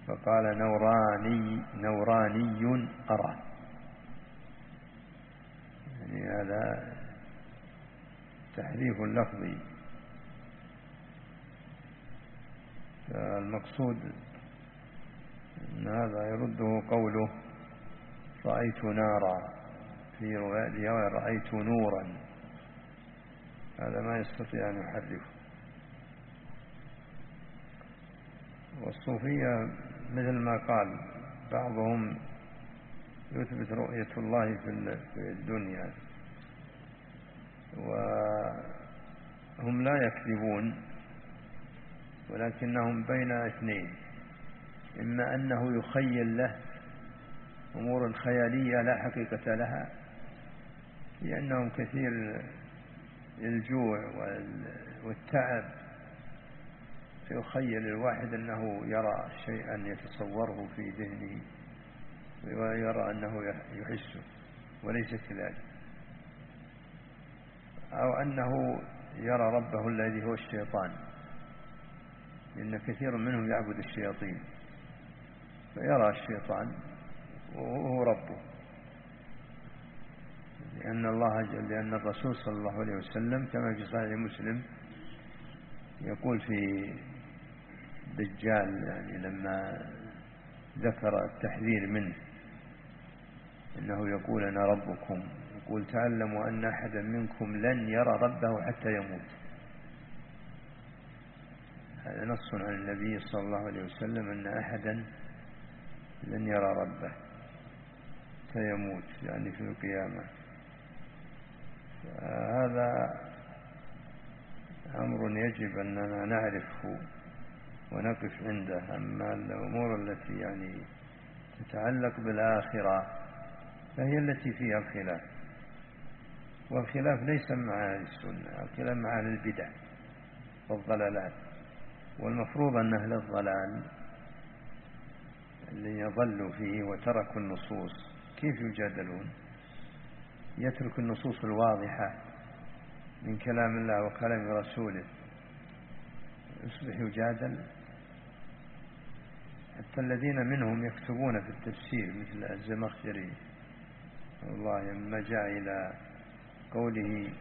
فقال نوراني نوراني أرى يعني هذا تحريف لفظي فالمقصود أن هذا يرده قوله رأيت نارا. في رواية رأيت نورا. هذا ما يستطيع أن يحرفه والصوفية مثل ما قال بعضهم يثبت رؤية الله في الدنيا. وهم لا يكذبون ولكنهم بين اثنين. إما أنه يخيل له أمور خيالية لا حقيقة لها لأنهم كثير الجوع والتعب. فيخيل الواحد أنه يرى شيئا يتصوره في ذهنه ويرى أنه يحسه وليس كذلك. أو أنه يرى ربه الذي هو الشيطان لأن كثير منهم يعبد الشياطين فيرى الشيطان وهو ربه. لأن الله لأن الرسول صلى الله عليه وسلم كما في صحيح مسلم يقول في دجال يعني لما ذكر التحذير منه إنه يقول أنا ربكم يقول تعلموا أن أحدا منكم لن يرى ربه حتى يموت. هذا نص عن النبي صلى الله عليه وسلم أن أحدا لن يرى ربه حتى يموت يعني في القيامة. هذا أمر يجب أننا نعرفه ونقف عنده أما الأمور التي يعني تتعلق بالآخرة فهي التي فيها الخلاف. والخلاف ليس مع أهل السنة الخلاف مع أهل البدع والضلالات. والمفروض أن أهل الضلال اللي يضلوا فيه وتركوا النصوص كيف يجادلون؟ يترك النصوص الواضحة من كلام الله وكلام رسوله. يصبح يجادل. حتى الذين منهم يكتبون في التفسير مثل الزمخشري والله لما جاء إلى قوله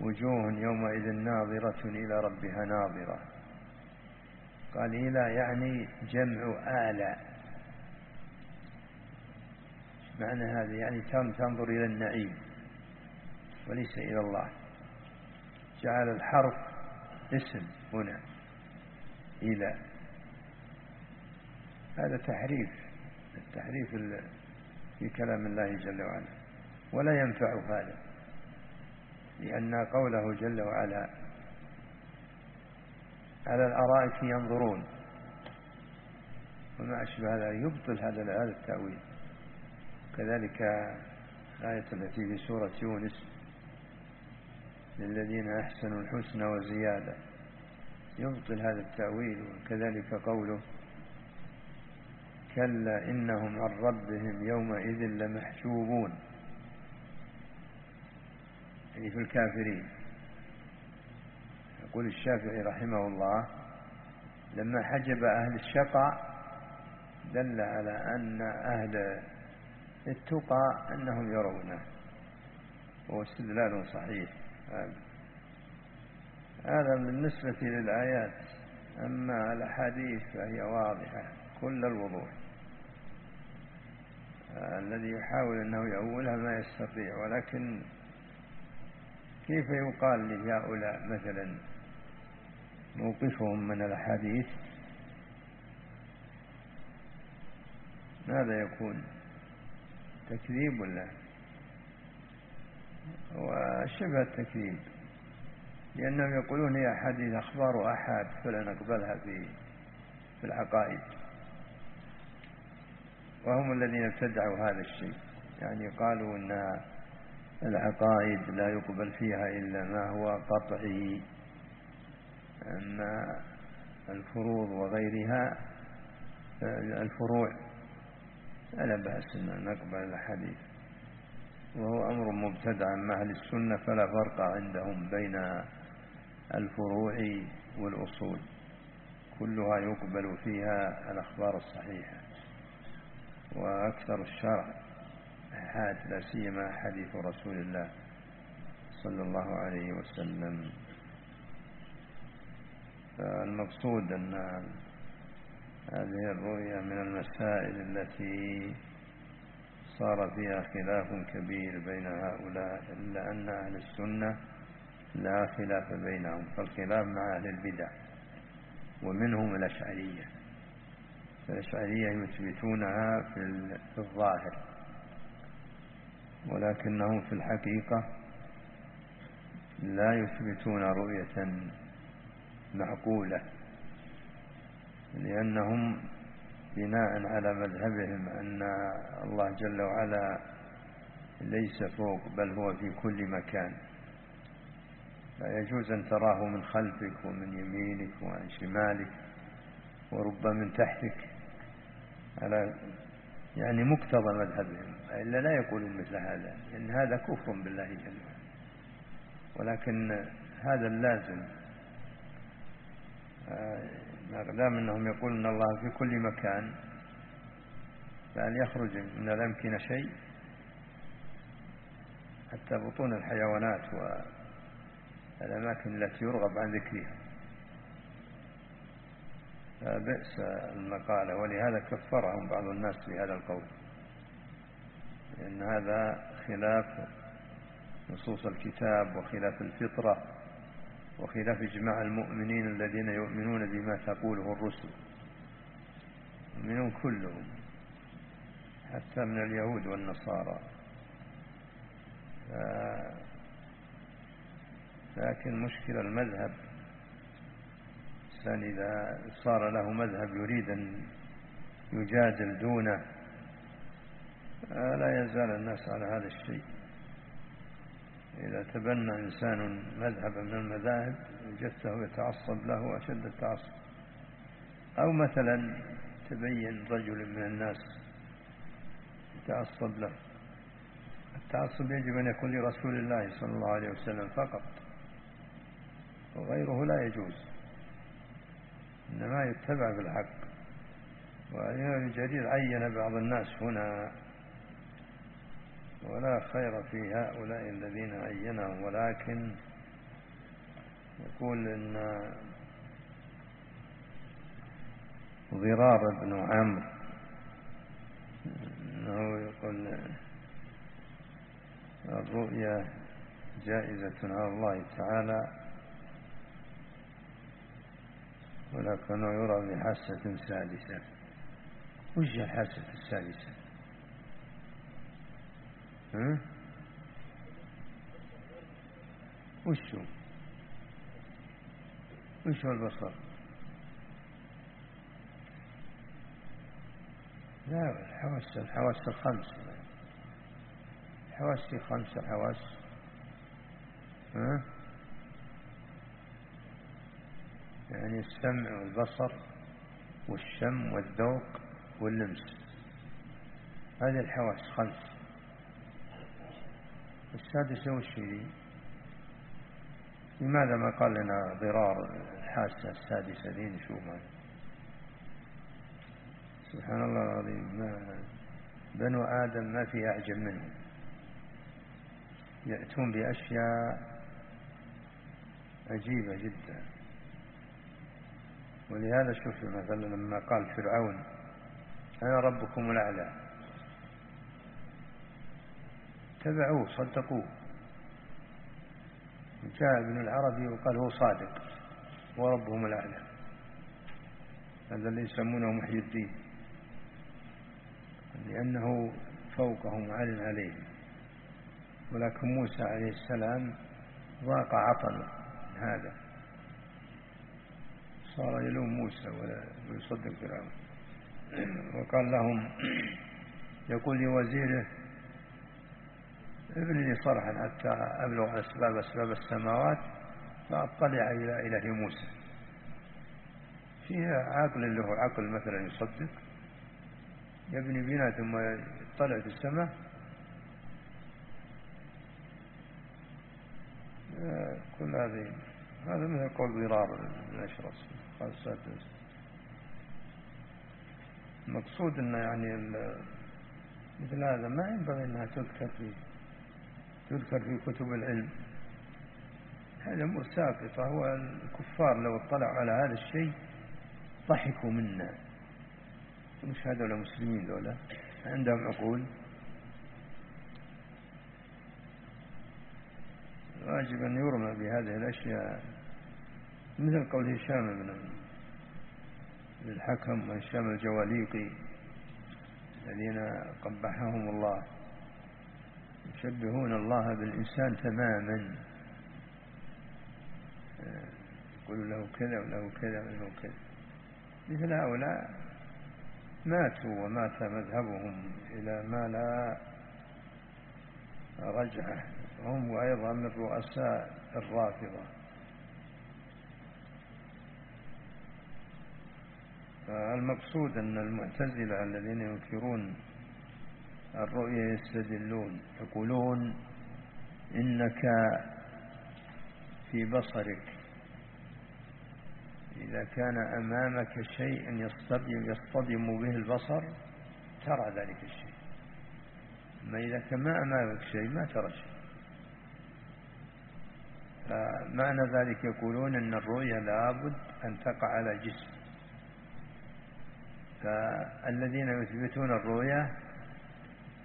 وجوه يومئذ ناظرة إلى ربها ناظرة. قال إلى يعني جمع آلاء معنى هذا يعني تنظر إلى النعيم وليس إلى الله. جعل الحرف اسم هنا إلى. هذا تحريف التحريف في كلام الله جل وعلا. ولا ينفع هذا لأن قوله جل وعلا على الأرائك ينظرون. وما أشبه هذا يبطل هذا التأويل. كذلك الآية التي في سورة يونس للذين أحسنوا الحسنى وزيادة. يبطل هذا التأويل وكذلك قوله كلا إنهم عن ربهم يومئذ لمحجوبون. يعني في الكافرين. يقول الشافعي رحمه الله لما حجب أهل الشقاء دل على أن أهل التقى أنهم يرونه وهو استدلال صحيح. هذا بالنسبة للآيات أما الأحاديث فهي واضحة كل الوضوح. الذي يحاول أنه يأولها ما يستطيع ولكن كيف يقال لهؤلاء مثلا موقفهم من الأحاديث؟ ماذا يكون؟ تكذيب ولا؟ وشبه التكذيب. لأنهم يقولون هي أحاديث أخبار أحد فلا نقبلها في في العقائد وهم الذين ابتدعوا هذا الشيء. يعني قالوا أن العقائد لا يقبل فيها إلا ما هو قطعي. أما الفروض وغيرها الفروع فلا بأس أن نقبل الحديث. وهو أمر مبتدع مع أهل السنة فلا فرق عندهم بين الفروع والأصول. كلها يقبل فيها الأخبار الصحيحة. وأكثر الشرع أحاد لا سيما حديث رسول الله صلى الله عليه وسلم. فالمقصود أن هذه الرؤيا من المسائل التي صار فيها خلاف كبير بين هؤلاء إلا أن أهل السنة لا خلاف بينهم فالخلاف مع أهل البدع ومنهم الأشعرية. الأشعرية يثبتونها في الظاهر ولكنهم في الحقيقة لا يثبتون رؤية معقولة. لأنهم بناء على مذهبهم أن الله جل وعلا ليس فوق بل هو في كل مكان. لا يجوز أن تراه من خلفك ومن يمينك وعن شمالك وربما من تحتك. على يعني مقتضى مذهبهم. إلا لا يقولون مثل هذا لأن هذا كفر بالله جل وعلا. ولكن هذا اللازم. ما دام أنهم يقولون الله في كل مكان فهل يخرج من الأمكنة شيء؟ حتى بطون الحيوانات والأماكن التي يرغب عن ذكرها. فبئس المقالة ولهذا كفرهم بعض الناس في هذا القول لأن هذا خلاف نصوص الكتاب وخلاف الفطرة. وخلاف إجماع المؤمنين الذين يؤمنون بما تقوله الرسل. يؤمنون كلهم حتى من اليهود والنصارى. لكن مشكلة المذهب الإنسان إذا صار له مذهب يريد أن يجادل دونه لا يزال الناس على هذا الشيء. إذا تبنى إنسان مذهبا من المذاهب وجدته يتعصب له أشد التعصب. أو مثلا تبين رجل من الناس يتعصب له. التعصب يجب أن يكون لرسول الله صلى الله عليه وسلم فقط وغيره لا يجوز. إنما يتبع بالحق. وإمام جرير عين بعض الناس هنا. ولا خير في هؤلاء الذين عينهم. ولكن يقول إن ضرار بن عمرو أنه يقول الرؤيا جائزة على الله تعالى ولكنه يرى بحاسة سادسة وش الحاسة السادسة ها؟ وشو؟ وشو البصر؟ لا الحواس الحواس الخمس. الحواس في خمسة حواس. ها؟ يعني السمع والبصر والشم والذوق واللمس. هذه الحواس خمس. السادسة وش هي لماذا ما قال لنا ضرار الحاسة السادسة ذي نشوف سبحان الله العظيم ما بنو آدم ما في أعجب منهم. يأتون بأشياء عجيبة جدا. ولهذا شوف مثلا لما قال فرعون أنا ربكم الأعلى؟ تبعوه صدقوه. جاء ابن العربي وقال هو صادق وربهم الأعلى. هذا اللي يسمونه محي الدين. لأنه فوقهم عال عليهم ولكن موسى عليه السلام ضاق عطل هذا. صار يلوم موسى ولا يصدق فرعون وقال لهم يقول لوزيره ابن لي صرحا حتى أبلغ أسباب أسباب السماوات فأطلع إلى إله موسى. فيها عقل له عقل مثلا يصدق. يبني بنا ثم يطلع في السماء. كل هذه هذا مثل قول ضرار الأشرس قال السادس المقصود أن يعني مثل هذا ما ينبغي أنها تذكر في تذكر في كتب العلم. هذا أمور ساقطة هو الكفار لو اطلعوا على هذا الشيء ضحكوا منا. مش هذول مسلمين ذولا عندهم عقول. واجب أن يرمى بهذه الأشياء. مثل قول هشام بن الحكم وهشام الجواليقي الذين قبحهم الله. يشبهون الله بالإنسان تماما. يقول له كذا وله كذا وله كذا. مثل هؤلاء ماتوا ومات مذهبهم إلى ما لا رجعة. هم أيضا من رؤساء الرافضة. المقصود أن المعتزلة الذين ينكرون الرؤيا يستدلون يقولون إنك في بصرك. إذا كان أمامك شيء يصطدم, يصطدم به البصر ترى ذلك الشيء. أما إذا كان ما أمامك شيء ما ترى شيء. فمعنى ذلك يقولون أن الرؤيا لابد أن تقع على جسم. فالذين يثبتون الرؤيا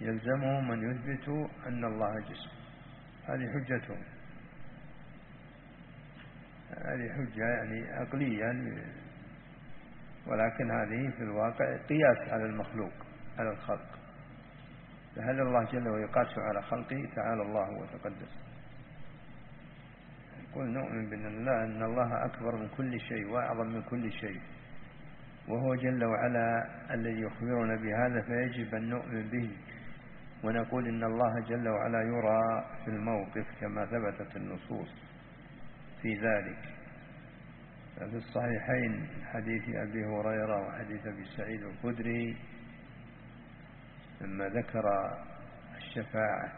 يلزمهم أن يثبتوا أن الله جسم. هذه حجتهم هذه حجة يعني عقلية ولكن هذه في الواقع قياس على المخلوق على الخلق. فهل الله جل ويقاس على خلقه؟ تعالى الله وتقدس. قل نؤمن بأن الله أن الله أكبر من كل شيء وأعظم من كل شيء. وهو جل وعلا الذي يخبرنا بهذا فيجب أن نؤمن به. ونقول إن الله جل وعلا يرى في الموقف كما ثبتت النصوص في ذلك. في الصحيحين حديث أبي هريرة وحديث أبي سعيد الخدري لما ذكر الشفاعة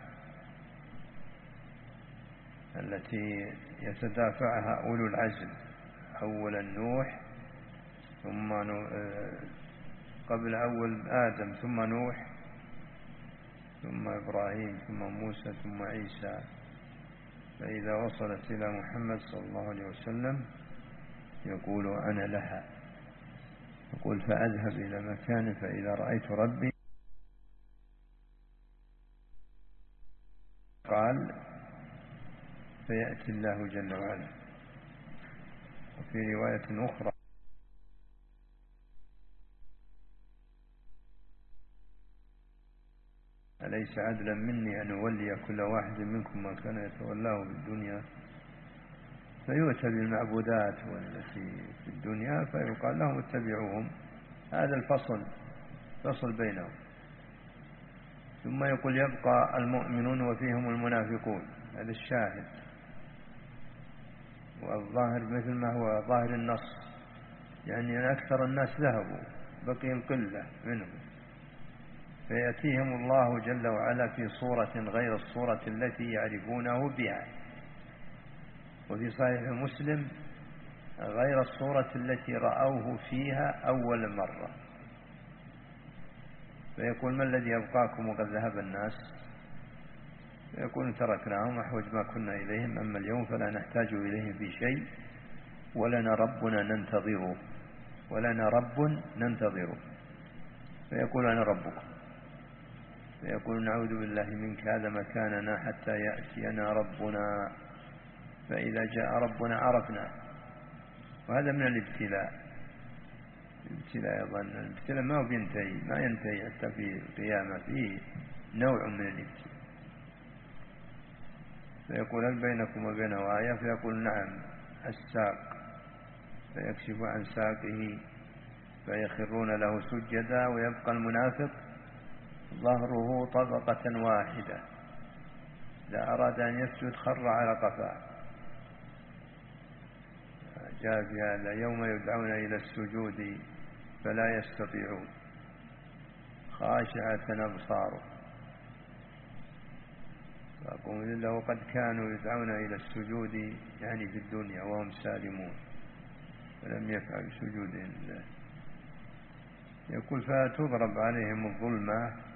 التي يتدافعها أولو العزم أولا نوح ثم آه، قبل أول آدم ثم نوح ثم إبراهيم ثم موسى ثم عيسى. فإذا وصلت إلى محمد صلى الله عليه وسلم يقول أنا لها. يقول فأذهب إلى مكان فإذا رأيت ربي قال فيأتي الله جل وعلا. وفي رواية أخرى أليس عدلا مني أن أولي كل واحد منكم ما كان يتولاه في الدنيا؟ فيؤتى بالمعبودات والتي في الدنيا فيقال لهم اتبعوهم. هذا الفصل فصل بينهم. ثم يقول يبقى المؤمنون وفيهم المنافقون. هذا الشاهد. والظاهر مثل ما هو ظاهر النص. يعني أكثر الناس ذهبوا بقي القلة منهم. فيأتيهم الله جل وعلا في صورة غير الصورة التي يعرفونه بها. وفي صحيح مسلم غير الصورة التي رأوه فيها أول مرة. فيقول ما الذي يبقاكم وقد ذهب الناس؟ فيقول تركناهم أحوج ما كنا إليهم أما اليوم فلا نحتاج إليهم في شيء ولنا ربنا ننتظره ولنا رب ننتظره. فيقول أنا ربكم. فيقول نعوذ بالله منك هذا مكاننا حتى يأتينا ربنا. فإذا جاء ربنا عرفنا. وهذا من الابتلاء. الابتلاء أيضا الابتلاء ما هو بينتهي ما ينتهي حتى في القيامة فيه نوع من الابتلاء. فيقول هل بينكم وبينه آية؟ فيقول نعم الساق. فيكشف عن ساقه فيخرون له سجدا ويبقى المنافق ظهره طبقة واحدة. إذا أراد أن يسجد خر على قفاه. جاء في هذا يوم يدعون إلى السجود فلا يستطيعون. خاشعة أبصاره. فأقول لله وقد كانوا يدعون إلى السجود يعني في الدنيا وهم سالمون. ولم يفعلوا سجود لله يقول فتضرب عليهم الظلمة.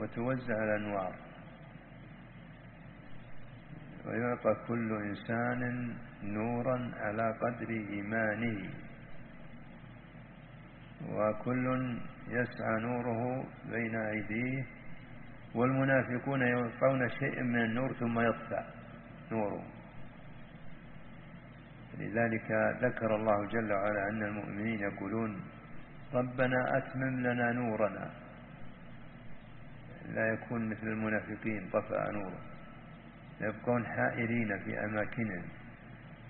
وتوزع الأنوار. ويعطى كل إنسان نورا على قدر إيمانه. وكل يسعى نوره بين أيديه. والمنافقون يلقون شيئا من النور ثم يطفى نوره. لذلك ذكر الله جل وعلا أن المؤمنين يقولون ربنا أتمم لنا نورنا لا يكون مثل المنافقين طفأ نوره. يبقون حائرين في أماكنهم.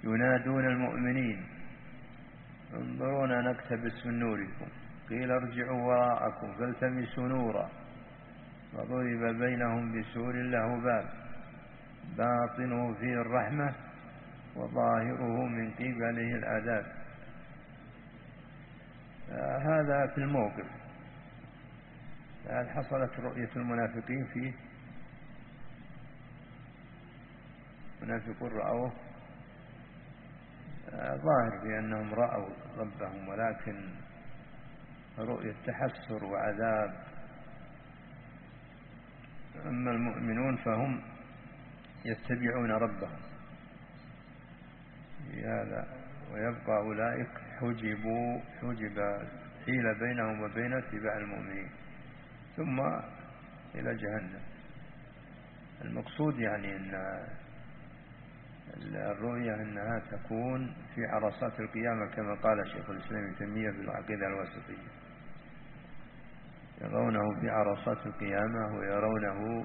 ينادون المؤمنين. انظرونا نقتبس من نوركم. قيل ارجعوا وراءكم فالتمسوا نورا. وضرب بينهم بسور له باب. باطنه فيه الرحمة وظاهره من قبله العذاب. هذا في الموقف. هل حصلت رؤية المنافقين فيه منافقون رأوه ظاهر بأنهم رأوا ربهم ولكن رؤية تحسر وعذاب. أما المؤمنون فهم يتبعون ربهم. هذا ويبقى أولئك حجبوا حجب حيل بينهم وبين اتباع المؤمنين. ثم إلى جهنم. المقصود يعني أن الرؤية أنها تكون في عرصات القيامة كما قال شيخ الإسلام ابن تيمية في العقيدة الواسطية. يرونه في عرصات القيامة ويرونه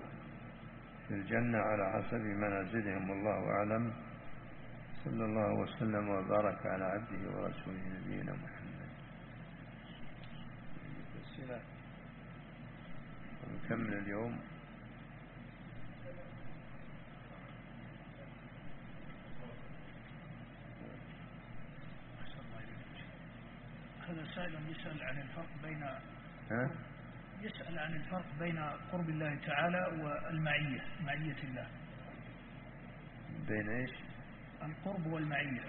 في الجنة على حسب منازلهم. والله أعلم. صلى الله وسلم وبارك على عبده ورسوله نبينا محمد. ونكمل اليوم. هذا سائل يسأل عن الفرق بين ها؟ يسأل عن الفرق بين قرب الله تعالى والمعية معية الله. بين إيش؟ القرب والمعية.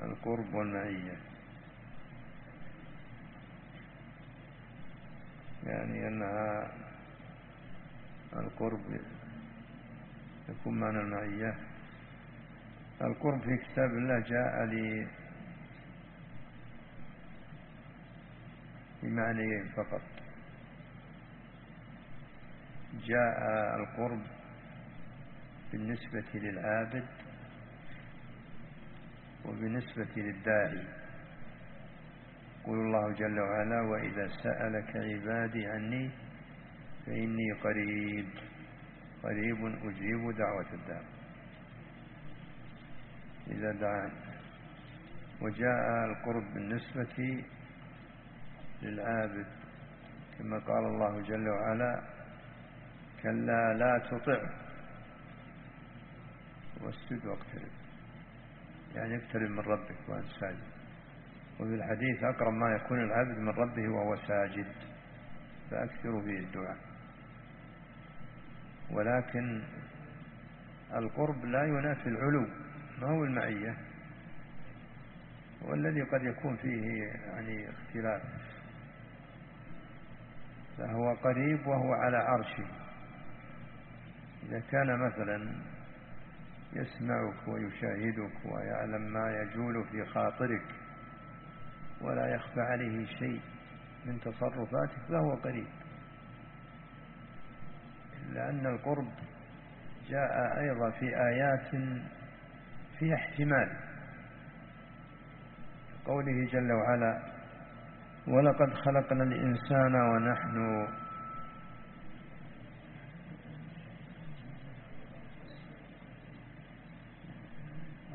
القرب والمعية. يعني أنها القرب يكون معنى المعية. القرب في كتاب الله جاء بمعنيين فقط. جاء القرب بالنسبة للعابد وبالنسبة للداعي. يقول الله جل وعلا وإذا سألك عبادي عني فإني قريب قريب أجيب دعوة الداع. إذا دعان. وجاء القرب بالنسبة للعابد. كما قال الله جل وعلا كلا لا تطع واسجد واقترب. يعني اقترب من ربك وانت ساجد وفي الحديث أقرب ما يكون العبد من ربه وهو ساجد فأكثر فيه الدعاء. ولكن القرب لا ينافي العلو ما هو المعية؟ والذي قد يكون فيه يعني اختلاف. فهو قريب وهو على عرشه. إذا كان مثلا يسمعك ويشاهدك ويعلم ما يجول في خاطرك ولا يخفى عليه شيء من تصرفاتك فهو قريب لأن القرب جاء أيضا في آيات فيها احتمال. قوله جل وعلا ولقد خلقنا الإنسان ونحن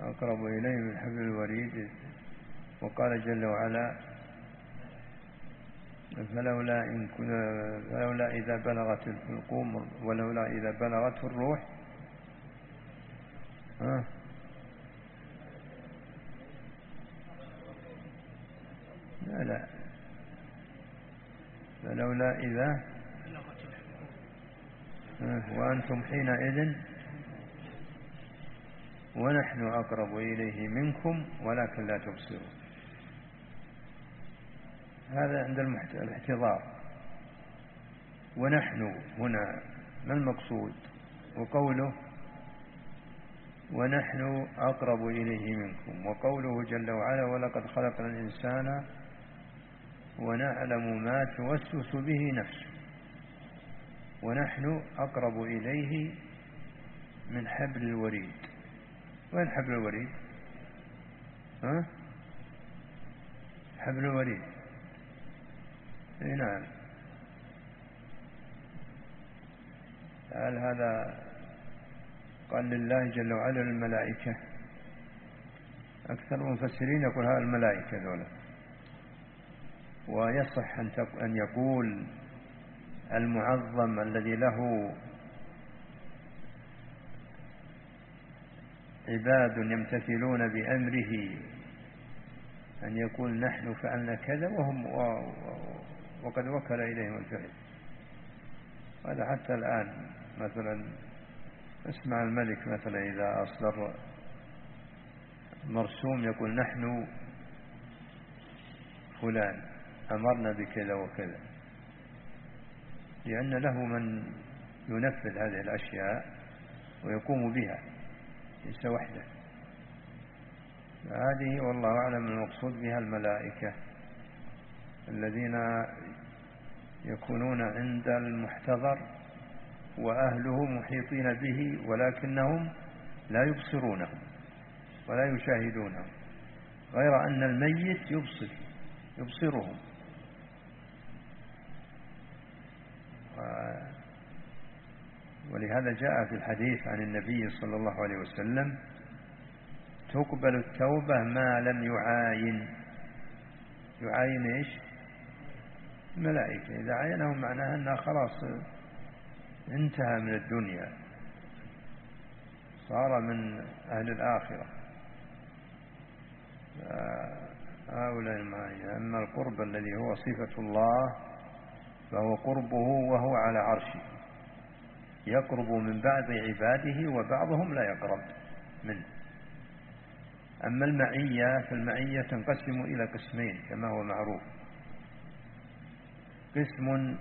أقرب إليه من حبل الوريد وقال جل وعلا فلولا إن فلولا إذا بلغت الحلقوم ولولا إذا بلغت الروح ها؟ لا لا. فلولا إذا وأنتم حينئذ ونحن أقرب إليه منكم ولكن لا تبصرون. هذا عند الاحتضار. ونحن هنا ما المقصود؟ وقوله ونحن أقرب إليه منكم. وقوله جل وعلا ولقد خلقنا الإنسان ونعلم ما توسوس به نفسه. ونحن أقرب إليه من حبل الوريد. وين حبل الوريد؟ ها؟ حبل الوريد. اي نعم. هل هذا قال لله جل وعلا للملائكة؟ أكثر المفسرين يقول هذا الملائكة ذولا. ويصح أن يقول المعظم الذي له عباد يمتثلون بأمره أن يقول نحن فعلنا كذا وهم وقد وكل إليهم الفعل. هذا حتى الآن مثلا اسمع الملك مثلا إذا أصدر مرسوم يقول نحن فلان أمرنا بكذا وكذا. لأن له من ينفذ هذه الأشياء ويقوم بها ليس وحده. هذه والله أعلم المقصود بها الملائكة. الذين يكونون عند المحتضر وأهله محيطين به ولكنهم لا يبصرونه ولا يشاهدونه غير أن الميت يبصر يبصرهم. ولهذا جاء في الحديث عن النبي صلى الله عليه وسلم تقبل التوبة ما لم يعاين. يعاين إيش؟ الملائكة إذا عينهم معناها أنها خلاص انتهى من الدنيا صار من أهل الآخرة. هؤلاء المعاني أما القرب الذي هو صفة الله فهو قربه وهو على عرشه. يقرب من بعض عباده وبعضهم لا يقرب منه. أما المعية فالمعية تنقسم إلى قسمين كما هو معروف. قسم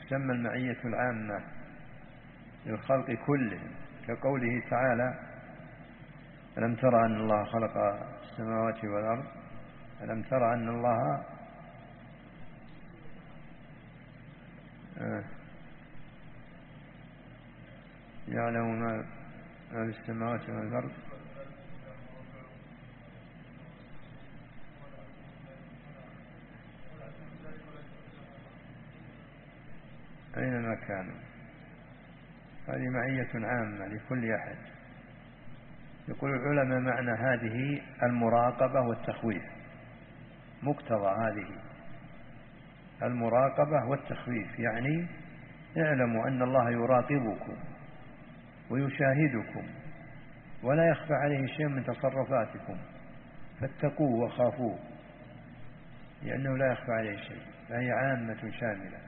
تسمى المعية العامة للخلق كلهم كقوله تعالى ألم ترى أن الله خلق السماوات والأرض؟ ألم ترى أن الله آه، يعلم ما في السماوات والأرض؟ أينما كانوا هذه معية عامة لكل أحد. يقول العلماء معنى هذه المراقبة والتخويف. مقتضى هذه المراقبة والتخويف يعني اعلموا أن الله يراقبكم ويشاهدكم ولا يخفى عليه شيء من تصرفاتكم. فاتقوه وخافوه لأنه لا يخفى عليه شيء فهي عامة شاملة.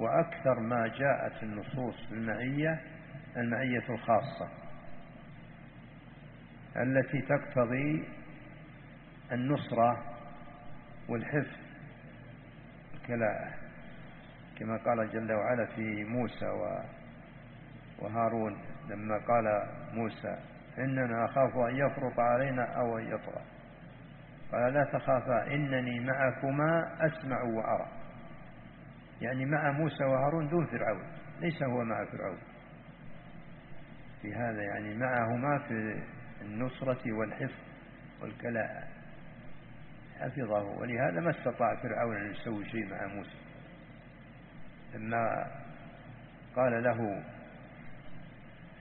وأكثر ما جاءت النصوص بالمعية المعية الخاصة التي تقتضي النصرة والحفظ كما قال جل وعلا في موسى وهارون لما قال موسى إننا أخاف أن يفرط علينا أو أن يطغى قال لا تخافا إنني معكما أسمع وأرى يعني مع موسى وهارون دون فرعون ليس هو مع فرعون. في هذا يعني معهما في النصرة والحفظ والكلاء. حفظه ولهذا ما استطاع فرعون أن يسوي شيء مع موسى. لما قال له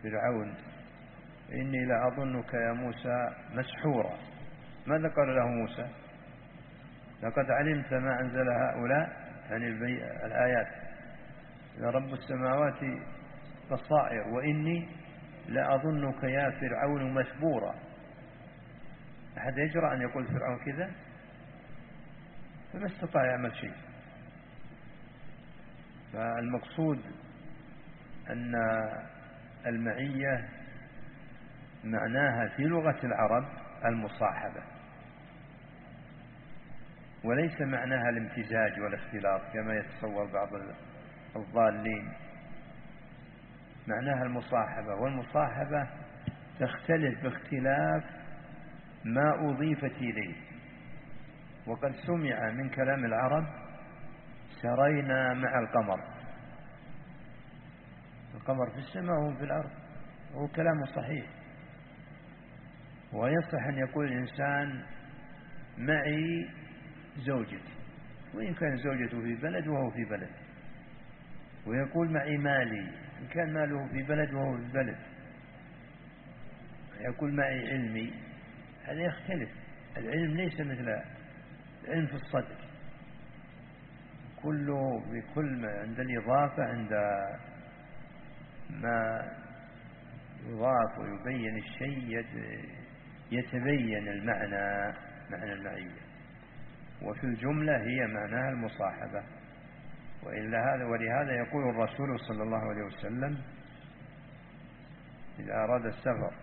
فرعون إني لأظنك يا موسى مسحورا. ماذا قال له موسى؟ لقد علمت ما أنزل هؤلاء يعني الآيات. رب السماوات بصائر وإني لأظنك يا فرعون مسبورا أحد يجرأ أن يقول فرعون كذا؟ فما استطاع يعمل شيء. فالمقصود أن المعية معناها في لغة العرب المصاحبة. وليس معناها الامتزاج والاختلاط كما يتصور بعض الضالين. معناها المصاحبة والمصاحبة تختلف باختلاف ما أضيفت إليه. وقد سمع من كلام العرب سرينا مع القمر. القمر في السماء وهو في الأرض وهو كلام صحيح. ويصح أن يقول الإنسان معي زوجتي. وإن كان زوجته في بلد وهو في بلد. ويقول معي مالي. إن كان ماله في بلد وهو في بلد. يقول معي علمي. هذا يختلف. العلم ليس مثل العلم في الصدر. كله بكل ما عند الإضافة عند ما يضاف ويبين الشيء يتبين المعنى معنى المعية. وفي الجملة هي معناها المصاحبة. وإلا هذا ولهذا يقول الرسول صلى الله عليه وسلم إذا أراد السفر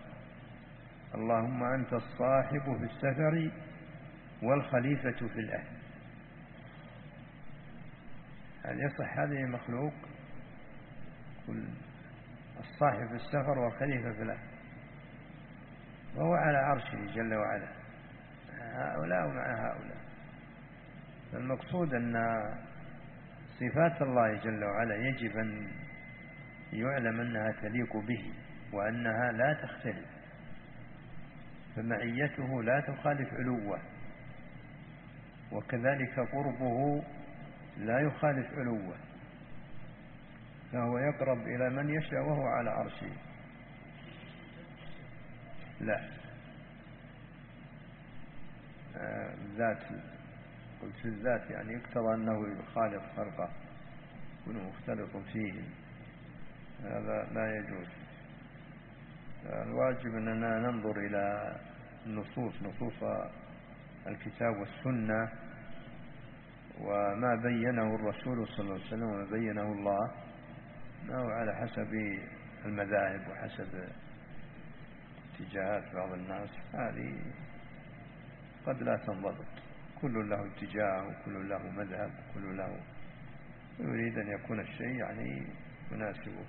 اللهم أنت الصاحب في السفر والخليفة في الأهل. هل يصح المخلوق كل الصاحب في السفر والخليفة في الأهل. وهو على عرشه جل وعلا. هؤلاء مع هؤلاء. فالمقصود أن صفات الله جل وعلا يجب أن يعلم أنها تليق به وأنها لا تختلف. فمعيته لا تخالف علوه وكذلك قربه لا يخالف علوه. فهو يقرب إلى من يشاء وهو على عرشه. لا. ذات قلت في الذات يعني يقتضى أنه يخالف خلقه يكون مختلط فيه. هذا لا يجوز. الواجب أننا ننظر إلى النصوص نصوص الكتاب والسنة وما بينه الرسول صلى الله عليه وسلم وما بينه الله. ما هو على حسب المذاهب وحسب اتجاهات بعض الناس. هذه قد لا تنضبط. كل له اتجاه وكل له مذهب وكل له يريد أن يكون الشيء يعني مناسبه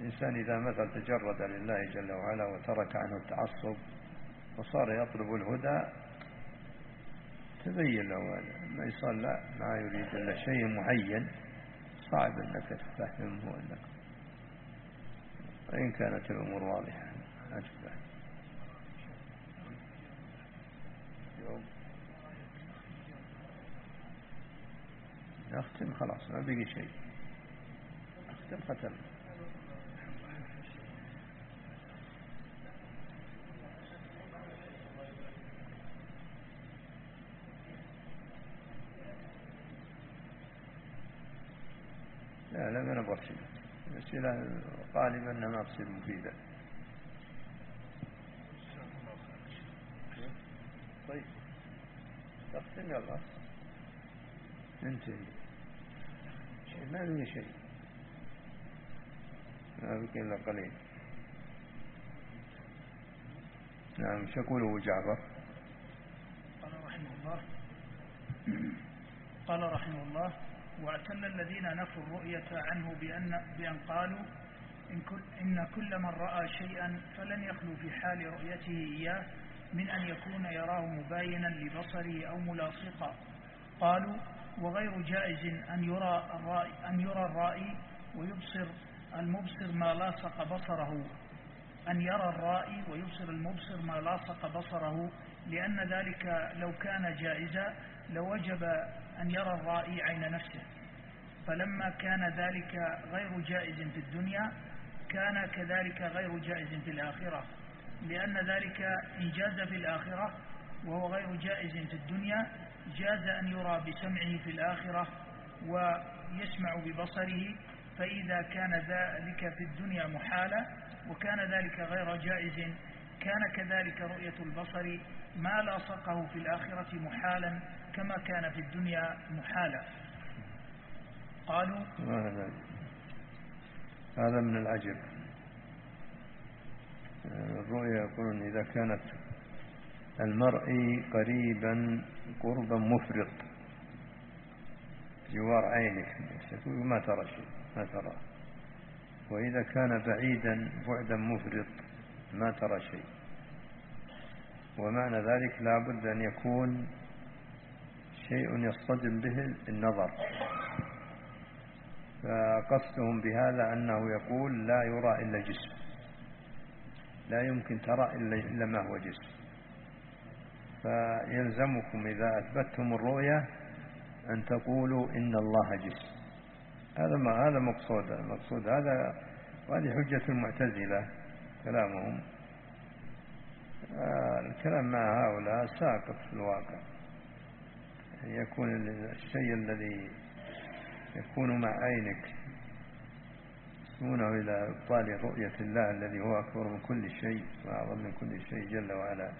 الإنسان إذا مثل تجرد لله جل وعلا وترك عنه التعصب وصار يطلب الهدى تبين له هذا. ما يصال لا ما يريد إلا شيء معين صعب أنك تفهمه أنك وإن كانت الأمور واضحة. أجبه أختم خلاص ما بقي شيء. أختم ختم. لا لا ما نبغى أسئلة الأسئلة غالبا ما تصير مفيدة. طيب. تختم يلا. انتهي. شيء ما بقي شيء. ما بقي إلا قليل. نعم شو يقوله جعفر؟ قال رحمه الله. قال رحمه الله واعتل الذين نفوا الرؤية عنه بأن, بأن قالوا إن كل, إن كل من رأى شيئا فلن يخلو في حال رؤيته إياه من أن يكون يراه مباينا لبصره أو ملاصقا. قالوا وغير جائز أن يرى الرائي, أن يرى الرائي ويبصر المبصر ما لاصق بصره. أن يرى الرائي ويبصر المبصر ما لاصق بصره. لأن ذلك لو كان جائزا لوجب أن يرى الرائي عين نفسه. فلما كان ذلك غير جائز في الدنيا كان كذلك غير جائز في الآخرة. لأن ذلك إن جاز في الآخرة وهو غير جائز في الدنيا. جاز أن يرى بسمعه في الآخرة ويسمع ببصره فإذا كان ذلك في الدنيا محالا وكان ذلك غير جائز كان كذلك رؤية البصر ما لاصقه في الآخرة محالا كما كان في الدنيا محالا قالوا هذا من العجب. الرؤيا يقولون إذا كانت المرء قريبا قربا مفرط. جوار عينك ما ترى شيء؟ ما ترى. وإذا كان بعيدا بعدا مفرط ما ترى شيء. ومعنى ذلك لا بد أن يكون شيء يصطدم به النظر. فقصدهم بهذا أنه يقول لا يرى إلا جسم. لا يمكن ترى إلا ما هو جسم. فيلزمكم إذا أثبتتم الرؤية أن تقولوا إن الله جسم. هذا ما هذا مقصود. المقصود هذا وهذه حجة المعتزلة كلامهم. آه، الكلام مع هؤلاء ساقط في الواقع. يكون الشيء الذي يكون مع عينك يسمونه إلى إبطال رؤية الله الذي هو أكبر من كل شيء وأعظم من كل شيء جل وعلا.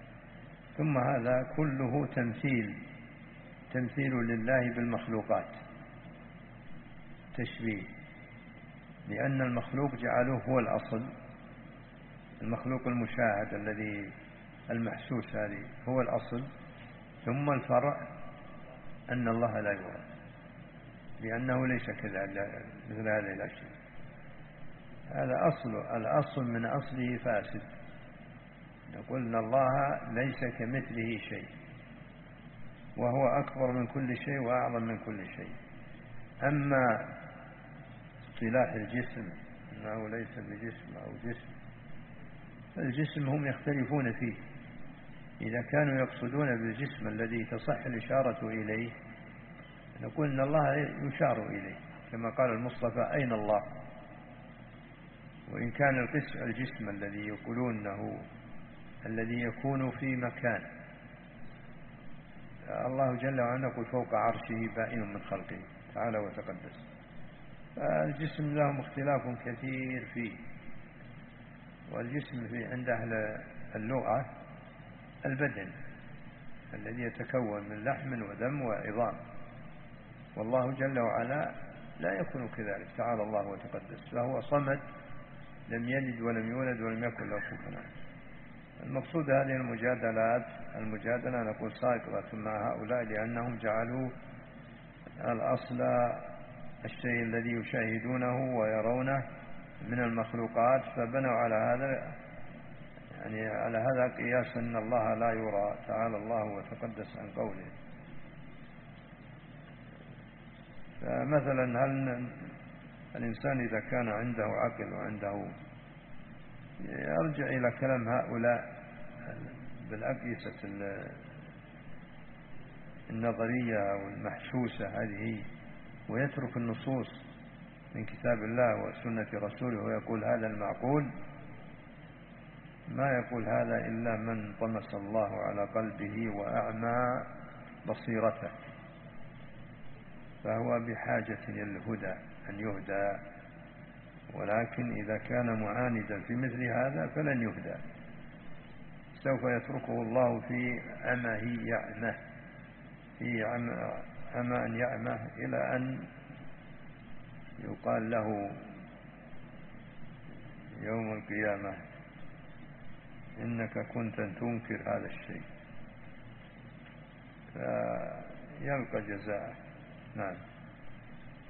ثم هذا كله تمثيل تمثيل لله بالمخلوقات. تشبيه. لأن المخلوق جعلوه هو الأصل. المخلوق المشاهد الذي المحسوس هذه هو الأصل. ثم الفرع أن الله لا يرى لأنه ليس كذلك مثل هذه الأشياء. هذا أصل الأصل من أصله فاسد. أن الله ليس كمثله شيء وهو أكبر من كل شيء وأعظم من كل شيء. أما اصطلاح الجسم أنه ليس بجسم أو جسم فالجسم هم يختلفون فيه. إذا كانوا يقصدون بالجسم الذي تصح الإشارة إليه نقول أن الله يشار إليه كما قال المصطفى أين الله؟ وإن كان القسم الجسم الذي يقولونه الذي يكون في مكان. الله جل وعلا يقول فوق عرشه بائن من خلقه تعالى وتقدس. فالجسم لهم اختلاف كثير فيه. والجسم في عند أهل اللغة البدن الذي يتكون من لحم ودم وعظام. والله جل وعلا لا يكون كذلك. تعالى الله وتقدس. فهو صمد لم يلد ولم يولد ولم يكن له كفوا المقصود هذه المجادلات المجادلة نقول ساقطة مع هؤلاء لأنهم جعلوا الأصل الشيء الذي يشاهدونه ويرونه من المخلوقات فبنوا على هذا يعني على هذا قياس أن الله لا يرى تعالى الله وتقدس عن قوله. فمثلا هل الإنسان إذا كان عنده عقل وعنده يرجع إلى كلام هؤلاء بالأقيسة النظرية أو المحسوسة هذه ويترك النصوص من كتاب الله وسنة رسوله ويقول هذا المعقول. ما يقول هذا إلا من طمس الله على قلبه وأعمى بصيرته فهو بحاجة إلى الهدى أن يهدى. ولكن إذا كان معاندا في مثل هذا فلن يهدى سوف يتركه الله في عمه يعمه في عمى يعمه إلى أن يقال له يوم القيامة إنك كنت تنكر هذا الشيء. فيلقى جزاءه. نعم.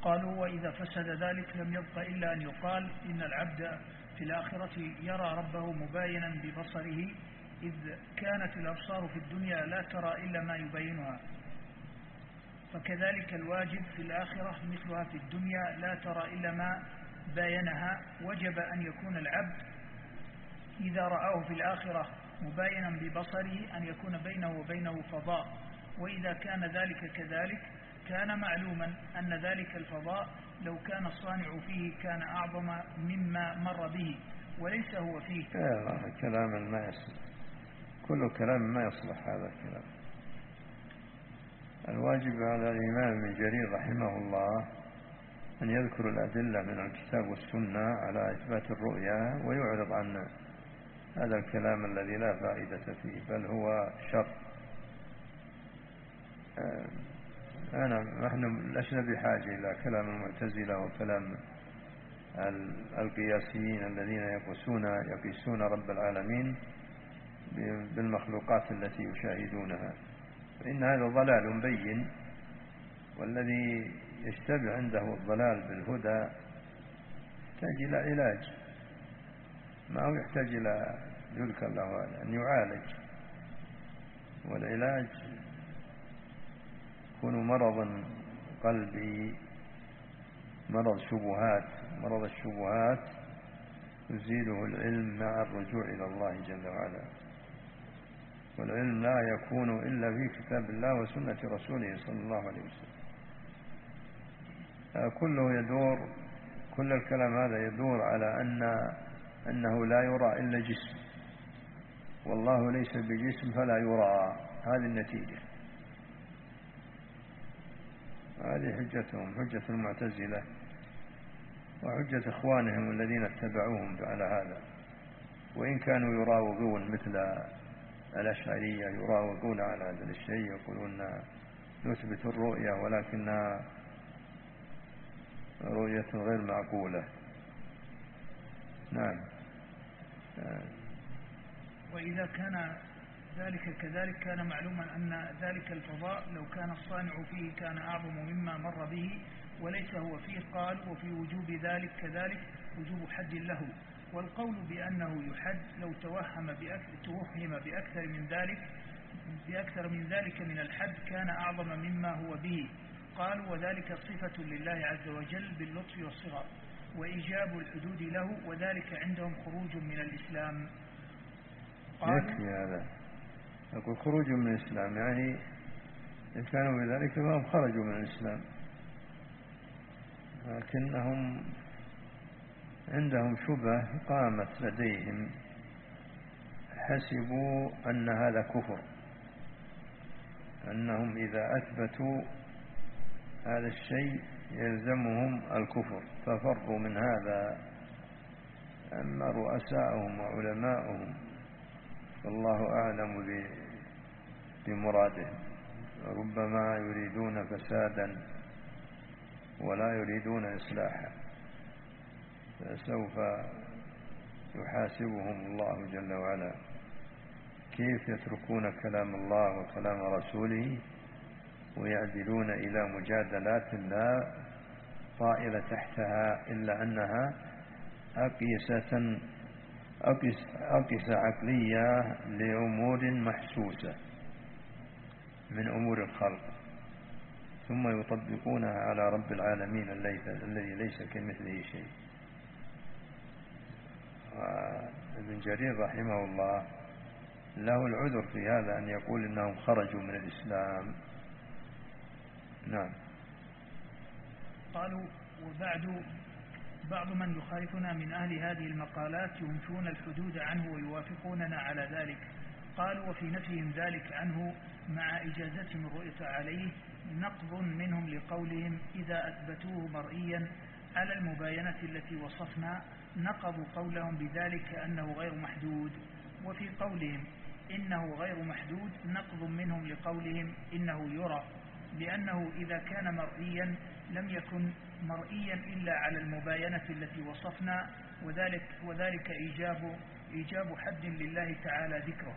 قالوا وإذا فسد ذلك لم يبق إلا أن يقال إن العبد في الآخرة يرى ربه مباينا ببصره إذ كانت الأبصار في الدنيا لا ترى إلا ما يبينها. فكذلك الواجب في الآخرة مثلها في الدنيا لا ترى إلا ما باينها. وجب أن يكون العبد إذا رآه في الآخرة مباينا ببصره أن يكون بينه وبينه فضاء. وإذا كان ذلك كذلك كان معلوما أن ذلك الفضاء لو كان الصانع فيه كان أعظم مما مر به وليس هو فيه. كلام ما يصلح. كل كلام ما يصلح هذا الكلام. الواجب على الإمام ابن جرير رحمه الله أن يذكر الأدلة من الكتاب والسنة على إثبات الرؤيا ويعرض عن هذا الكلام الذي لا فائدة فيه بل هو شر. أنا نحن لسنا بحاجة إلى كلام المعتزلة وكلام القياسيين الذين يقيسون يقيسون رب العالمين بالمخلوقات التي يشاهدونها. فإن هذا ضلال بين والذي يشتبه عنده الضلال بالهدى يحتاج إلى علاج. ما هو يحتاج إلى يذكر له أن يعالج. والعلاج يكون مرضا قلبي مرض شبهات مرض الشبهات يزيله العلم مع الرجوع إلى الله جل وعلا. والعلم لا يكون إلا في كتاب الله وسنة رسوله صلى الله عليه وسلم. كله يدور كل الكلام هذا يدور على أن أنه لا يرى إلا جسم. والله ليس بجسم فلا يرى. هذه النتيجة. هذه حجتهم حجة المعتزلة وحجة إخوانهم الذين اتبعوهم على هذا. وإن كانوا يراوغون مثل الأشعرية يراوغون على هذا الشيء يقولون نثبت الرؤية ولكنها رؤية غير معقولة. نعم. وإذا كان ذلك كذلك كان معلوما أن ذلك الفضاء لو كان الصانع فيه كان أعظم مما مر به وليس هو فيه قال وفي وجوب ذلك كذلك وجوب حد له. والقول بأنه يحد لو توهم بأكثر, توهم بأكثر من ذلك بأكثر من ذلك من الحد كان أعظم مما هو به. قالوا وذلك صفة لله عز وجل باللطف والصغر وإيجاب الحدود له وذلك عندهم خروج من الإسلام. يكفي هذا يقول خروج من الإسلام يعني إن كانوا بذلك فهم خرجوا من الإسلام. لكنهم عندهم شبه قامت لديهم حسبوا أن هذا كفر أنهم إذا أثبتوا هذا الشيء يلزمهم الكفر ففروا من هذا. أما رؤساءهم وعلماؤهم فالله أعلم بمرادهم ربما يريدون فسادا ولا يريدون إصلاحا. فسوف يحاسبهم الله جل وعلا. كيف يتركون كلام الله وكلام رسوله ويعدلون إلى مجادلات لا طائل تحتها إلا أنها أقيسة أقس عقلية لأمور محسوسة. من أمور الخلق ثم يطبقونها على رب العالمين الذي ليس كمثله شيء. ابن جرير رحمه الله له العذر في هذا أن يقول إنهم خرجوا من الإسلام. نعم. قالوا وبعد بعض من يخالفنا من أهل هذه المقالات ينفون الحدود عنه ويوافقوننا على ذلك. قالوا وفي نفيهم ذلك عنه مع إجازتهم الرؤية عليه نقض منهم لقولهم إذا أثبتوه مرئيا على المباينة التي وصفنا نقضوا قولهم بذلك أنه غير محدود وفي قولهم إنه غير محدود نقض منهم لقولهم إنه يرى لأنه إذا كان مرئيا لم يكن مرئيا إلا على المباينة التي وصفنا وذلك, وذلك إيجاب, إيجاب حد لله تعالى ذكره.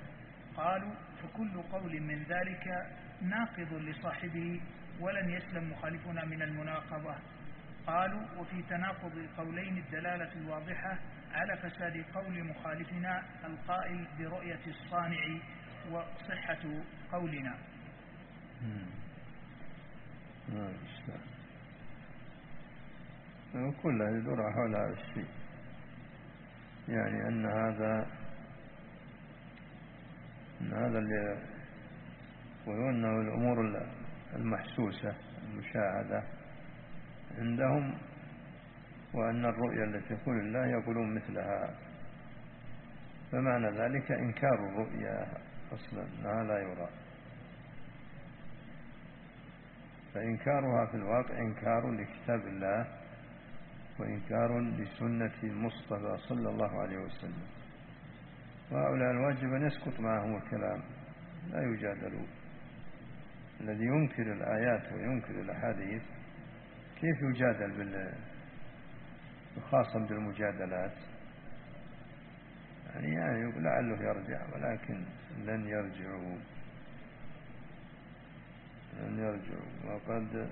قالوا فكل قول من ذلك ناقض لصاحبه ولن يسلم مخالفنا من المناقضة. قالوا وفي تناقض قولين الدلالة الواضحة على فساد قول مخالفنا القائل برؤية الصانع وصحة قولنا. كلها يدور حول هذا الشيء. يعني أن هذا هذا اللي يقولون أنه الأمور المحسوسة المشاهدة عندهم وأن الرؤيا التي يقول الله يقولون مثلها. فمعنى ذلك إنكار الرؤيا أصلا أنها لا يرى. فإنكارها في الواقع إنكار لكتاب الله وإنكار لسنة المصطفى صلى الله عليه وسلم. وهؤلاء الواجب أن يسقط معهم الكلام لا يجادلون الذي ينكر الآيات وينكر الأحاديث كيف يجادل بال؟ يخاصم بالمجادلات؟ يعني, يعني لعله يرجع ولكن لن يرجعوا لن يرجعوا وقد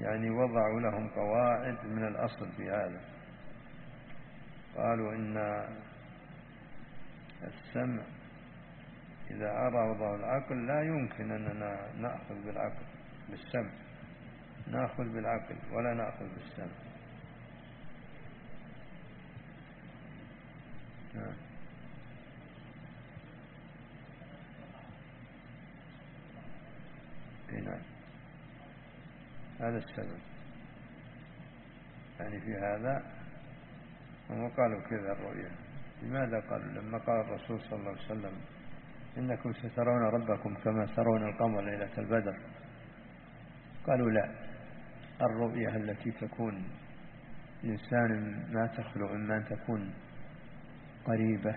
يعني وضعوا لهم قواعد من الأصل في هذا. قالوا إن السمع. إذا عرضه العقل لا يمكن أننا نأخذ بالعقل بالسمع. نأخذ بالعقل ولا نأخذ بالسمع. نعم. نعم. هذا السبب. يعني في هذا هم قالوا كذا الرؤيا. لماذا قالوا لما قال الرسول صلى الله عليه وسلم إنكم سترون ربكم كما ترون القمر ليلة البدر؟ قالوا لا الرؤية التي تكون إنسان ما تخلو إما أن تكون قريبة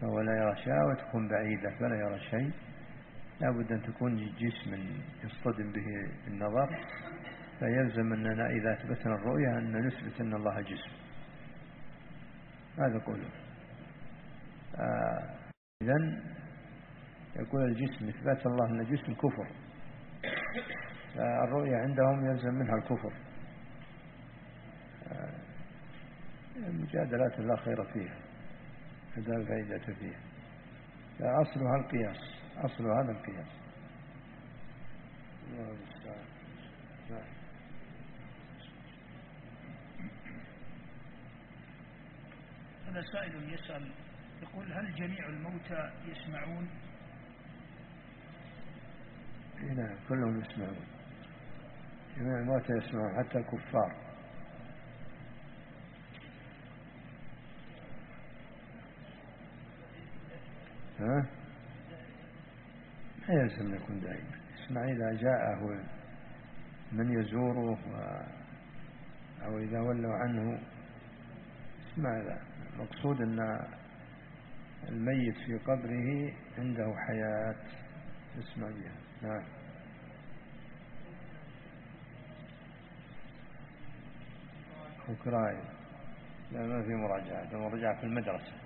فهو لا يرى شيء وتكون بعيدة فلا يرى شيء. لا بد أن تكون جسم يصطدم به النظر فيلزم أننا إذا أثبتنا الرؤية أن نثبت أن الله جسم. هذا قوله آه إذن يقول الجسم إثبات الله أن الجسم كفر. فالرؤية عندهم يلزم منها الكفر. آه المجادلات لا خير فيها لا فائدة فيها. أصلها القياس أصل هذا القياس الله المستعان نعم هذا سائل يسأل يقول هل جميع الموتى يسمعون؟ نعم كلهم يسمعون. جميع الموتى يسمعون حتى الكفار. ها؟ ما يلزم يكون دائما اسمع إذا جاءه من يزوره و أو إذا ولوا عنه اسمع ذا المقصود أن الميت في قبره عنده حياة. بها. نعم. وكراي لا ما في مراجعة. المراجعة في المدرسة.